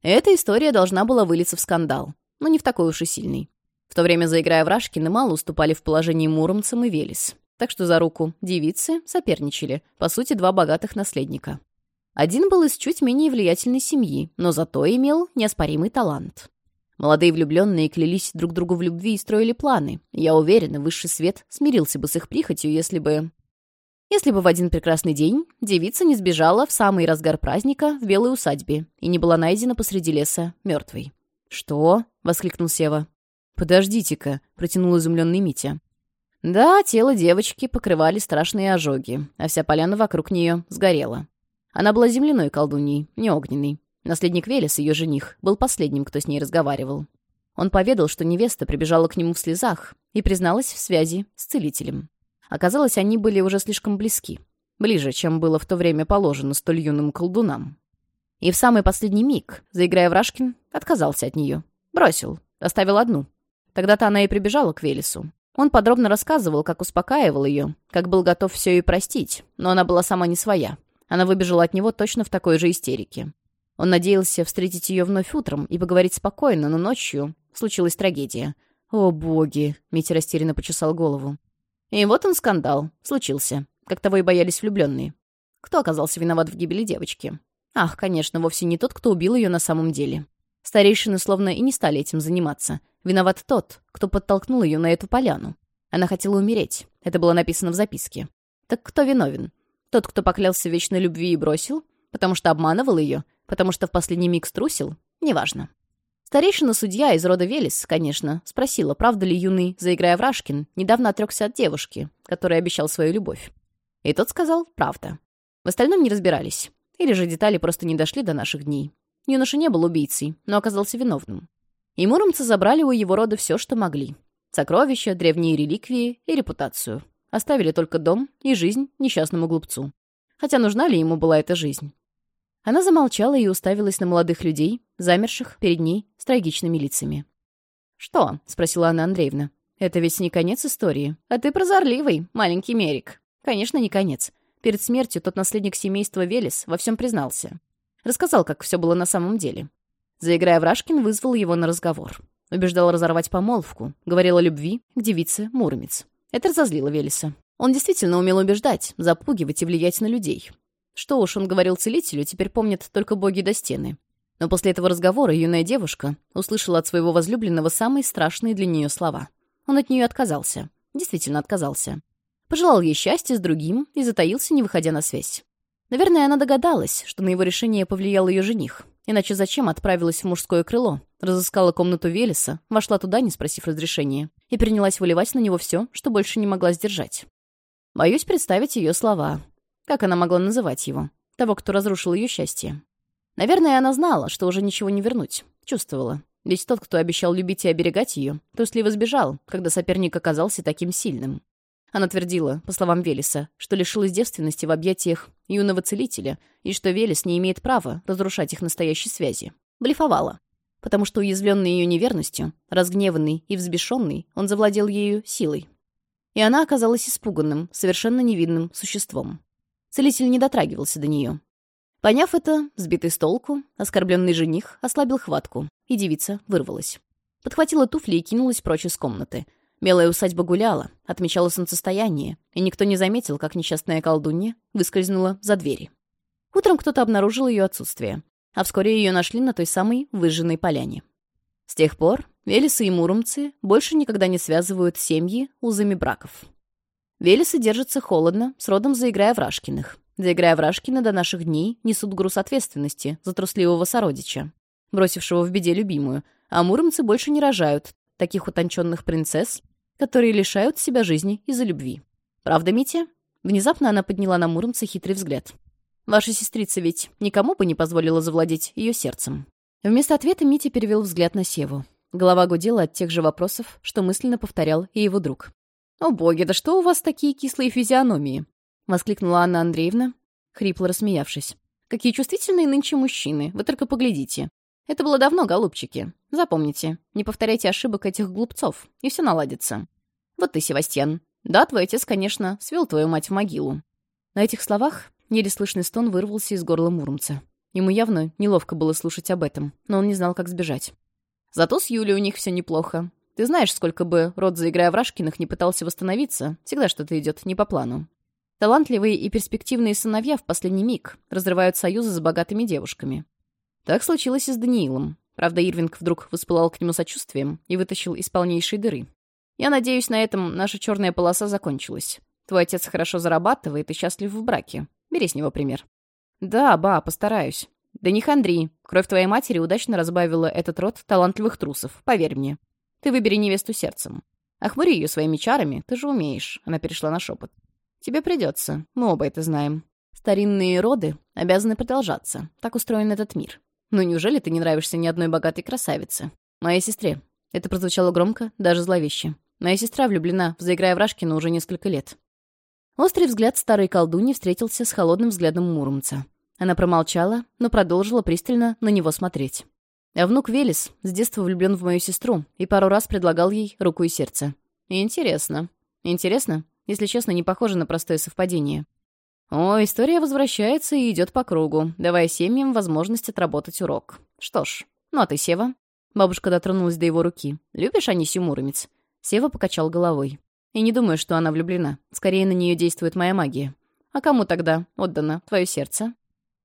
Эта история должна была вылиться в скандал но не в такой уж и сильный. В то время, заиграя в Рашкин, мало уступали в положении муромцам и Велес. Так что за руку девицы соперничали, по сути, два богатых наследника. Один был из чуть менее влиятельной семьи, но зато имел неоспоримый талант. Молодые влюбленные клялись друг другу в любви и строили планы. Я уверена, высший свет смирился бы с их прихотью, если бы... Если бы в один прекрасный день девица не сбежала в самый разгар праздника в белой усадьбе и не была найдена посреди леса мертвой. «Что?» — воскликнул Сева. «Подождите-ка», — протянул изумленный Митя. Да, тело девочки покрывали страшные ожоги, а вся поляна вокруг нее сгорела. Она была земляной колдуньей, не огненной. Наследник Велес, ее жених, был последним, кто с ней разговаривал. Он поведал, что невеста прибежала к нему в слезах и призналась в связи с целителем. Оказалось, они были уже слишком близки. Ближе, чем было в то время положено столь юным колдунам. И в самый последний миг, заиграя в Рашкин, отказался от нее. Бросил. Оставил одну. Тогда-то она и прибежала к Велесу. Он подробно рассказывал, как успокаивал ее, как был готов все ей простить, но она была сама не своя. Она выбежала от него точно в такой же истерике. Он надеялся встретить ее вновь утром и поговорить спокойно, но ночью случилась трагедия. «О, боги!» — Митя растерянно почесал голову. И вот он скандал. Случился. Как того и боялись влюбленные. Кто оказался виноват в гибели девочки? Ах, конечно, вовсе не тот, кто убил ее на самом деле. Старейшины словно и не стали этим заниматься. Виноват тот, кто подтолкнул ее на эту поляну. Она хотела умереть. Это было написано в записке. Так кто виновен? Тот, кто поклялся вечной любви и бросил? Потому что обманывал ее? Потому что в последний миг струсил? Неважно. Старейшина-судья из рода Велес, конечно, спросила, правда ли юный, заиграя в Рашкин, недавно отрекся от девушки, которая обещал свою любовь. И тот сказал, правда. В остальном не разбирались. Или же детали просто не дошли до наших дней. Юноша не был убийцей, но оказался виновным. И муромцы забрали у его рода все, что могли. Сокровища, древние реликвии и репутацию. Оставили только дом и жизнь несчастному глупцу. Хотя нужна ли ему была эта жизнь? Она замолчала и уставилась на молодых людей, замерших перед ней с трагичными лицами. «Что?» — спросила Анна Андреевна. «Это ведь не конец истории. А ты прозорливый, маленький Мерик». «Конечно, не конец. Перед смертью тот наследник семейства Велес во всем признался. Рассказал, как все было на самом деле. Заиграя Врашкин, вызвал его на разговор. Убеждал разорвать помолвку, говорил о любви к девице Муромец. Это разозлило Велеса. Он действительно умел убеждать, запугивать и влиять на людей. Что уж он говорил целителю, теперь помнят только боги до стены. Но после этого разговора юная девушка услышала от своего возлюбленного самые страшные для нее слова. Он от нее отказался. Действительно отказался пожелал ей счастья с другим и затаился, не выходя на связь. Наверное, она догадалась, что на его решение повлиял ее жених. Иначе зачем отправилась в мужское крыло, разыскала комнату Велеса, вошла туда, не спросив разрешения, и принялась выливать на него все, что больше не могла сдержать. Боюсь представить ее слова. Как она могла называть его? Того, кто разрушил ее счастье. Наверное, она знала, что уже ничего не вернуть. Чувствовала. Ведь тот, кто обещал любить и оберегать ее, трусливо сбежал, когда соперник оказался таким сильным. Она твердила, по словам Велеса, что лишилась девственности в объятиях юного целителя, и что Велес не имеет права разрушать их настоящие связи. Блефовала. Потому что, уязвленный ее неверностью, разгневанный и взбешенный, он завладел ею силой. И она оказалась испуганным, совершенно невинным существом. Целитель не дотрагивался до нее. Поняв это, сбитый с толку, оскорбленный жених ослабил хватку, и девица вырвалась. Подхватила туфли и кинулась прочь из комнаты — Белая усадьба гуляла, отмечала солнцестояние, и никто не заметил, как несчастная колдунья выскользнула за двери. Утром кто-то обнаружил ее отсутствие, а вскоре ее нашли на той самой выжженной поляне. С тех пор Велесы и муромцы больше никогда не связывают семьи узами браков. Велесы держатся холодно, с родом заиграя вражкиных. Заиграя вражкины до наших дней несут груз ответственности за трусливого сородича, бросившего в беде любимую, а муромцы больше не рожают таких утонченных принцесс, которые лишают себя жизни из-за любви. Правда, Митя? Внезапно она подняла на Муромца хитрый взгляд. «Ваша сестрица ведь никому бы не позволила завладеть ее сердцем». Вместо ответа Митя перевел взгляд на Севу. Голова гудела от тех же вопросов, что мысленно повторял и его друг. «О боги, да что у вас такие кислые физиономии?» — воскликнула Анна Андреевна, хрипло рассмеявшись. «Какие чувствительные нынче мужчины, вы только поглядите. Это было давно, голубчики. Запомните, не повторяйте ошибок этих глупцов, и все наладится. Вот ты, Севастьян. Да, твой отец, конечно, свел твою мать в могилу». На этих словах еле слышный стон вырвался из горла Муромца. Ему явно неловко было слушать об этом, но он не знал, как сбежать. Зато с Юлей у них все неплохо. Ты знаешь, сколько бы род, заиграя Врашкиных, не пытался восстановиться, всегда что-то идет не по плану. Талантливые и перспективные сыновья в последний миг разрывают союзы с богатыми девушками. Так случилось и с Даниилом. Правда, Ирвинг вдруг воспылал к нему сочувствием и вытащил из полнейшей дыры. «Я надеюсь, на этом наша черная полоса закончилась. Твой отец хорошо зарабатывает и счастлив в браке. Бери с него пример». «Да, ба, постараюсь». «Да не хандри. Кровь твоей матери удачно разбавила этот род талантливых трусов, поверь мне. Ты выбери невесту сердцем. Охмури ее своими чарами, ты же умеешь», — она перешла на шепот. «Тебе придется. Мы оба это знаем. Старинные роды обязаны продолжаться. Так устроен этот мир. «Ну неужели ты не нравишься ни одной богатой красавице? Моей сестре». Это прозвучало громко, даже зловеще. «Моя сестра влюблена в заиграя Врашкина уже несколько лет». Острый взгляд старой колдуни встретился с холодным взглядом Муромца. Она промолчала, но продолжила пристально на него смотреть. А внук Велес с детства влюблен в мою сестру и пару раз предлагал ей руку и сердце. Интересно. Интересно, если честно, не похоже на простое совпадение. О, история возвращается и идет по кругу, давая семьям возможность отработать урок. Что ж, ну а ты, Сева?» Бабушка дотронулась до его руки. «Любишь Анисию Муромец?» Сева покачал головой. «И не думаю, что она влюблена. Скорее, на нее действует моя магия. А кому тогда отдано твое сердце?»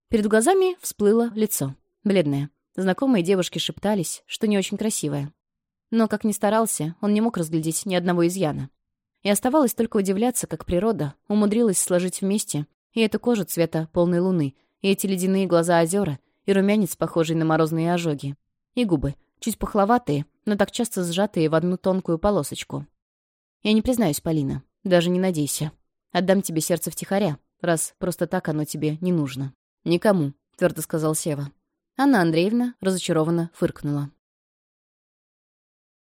Перед глазами всплыло лицо. Бледное. Знакомые девушки шептались, что не очень красивое. Но, как ни старался, он не мог разглядеть ни одного изъяна. И оставалось только удивляться, как природа умудрилась сложить вместе и эту кожу цвета полной луны, и эти ледяные глаза озера, и румянец, похожий на морозные ожоги, и губы, чуть пахловатые, но так часто сжатые в одну тонкую полосочку. Я не признаюсь, Полина, даже не надейся. Отдам тебе сердце втихаря, раз просто так оно тебе не нужно. «Никому», — твердо сказал Сева. Анна Андреевна разочарованно фыркнула.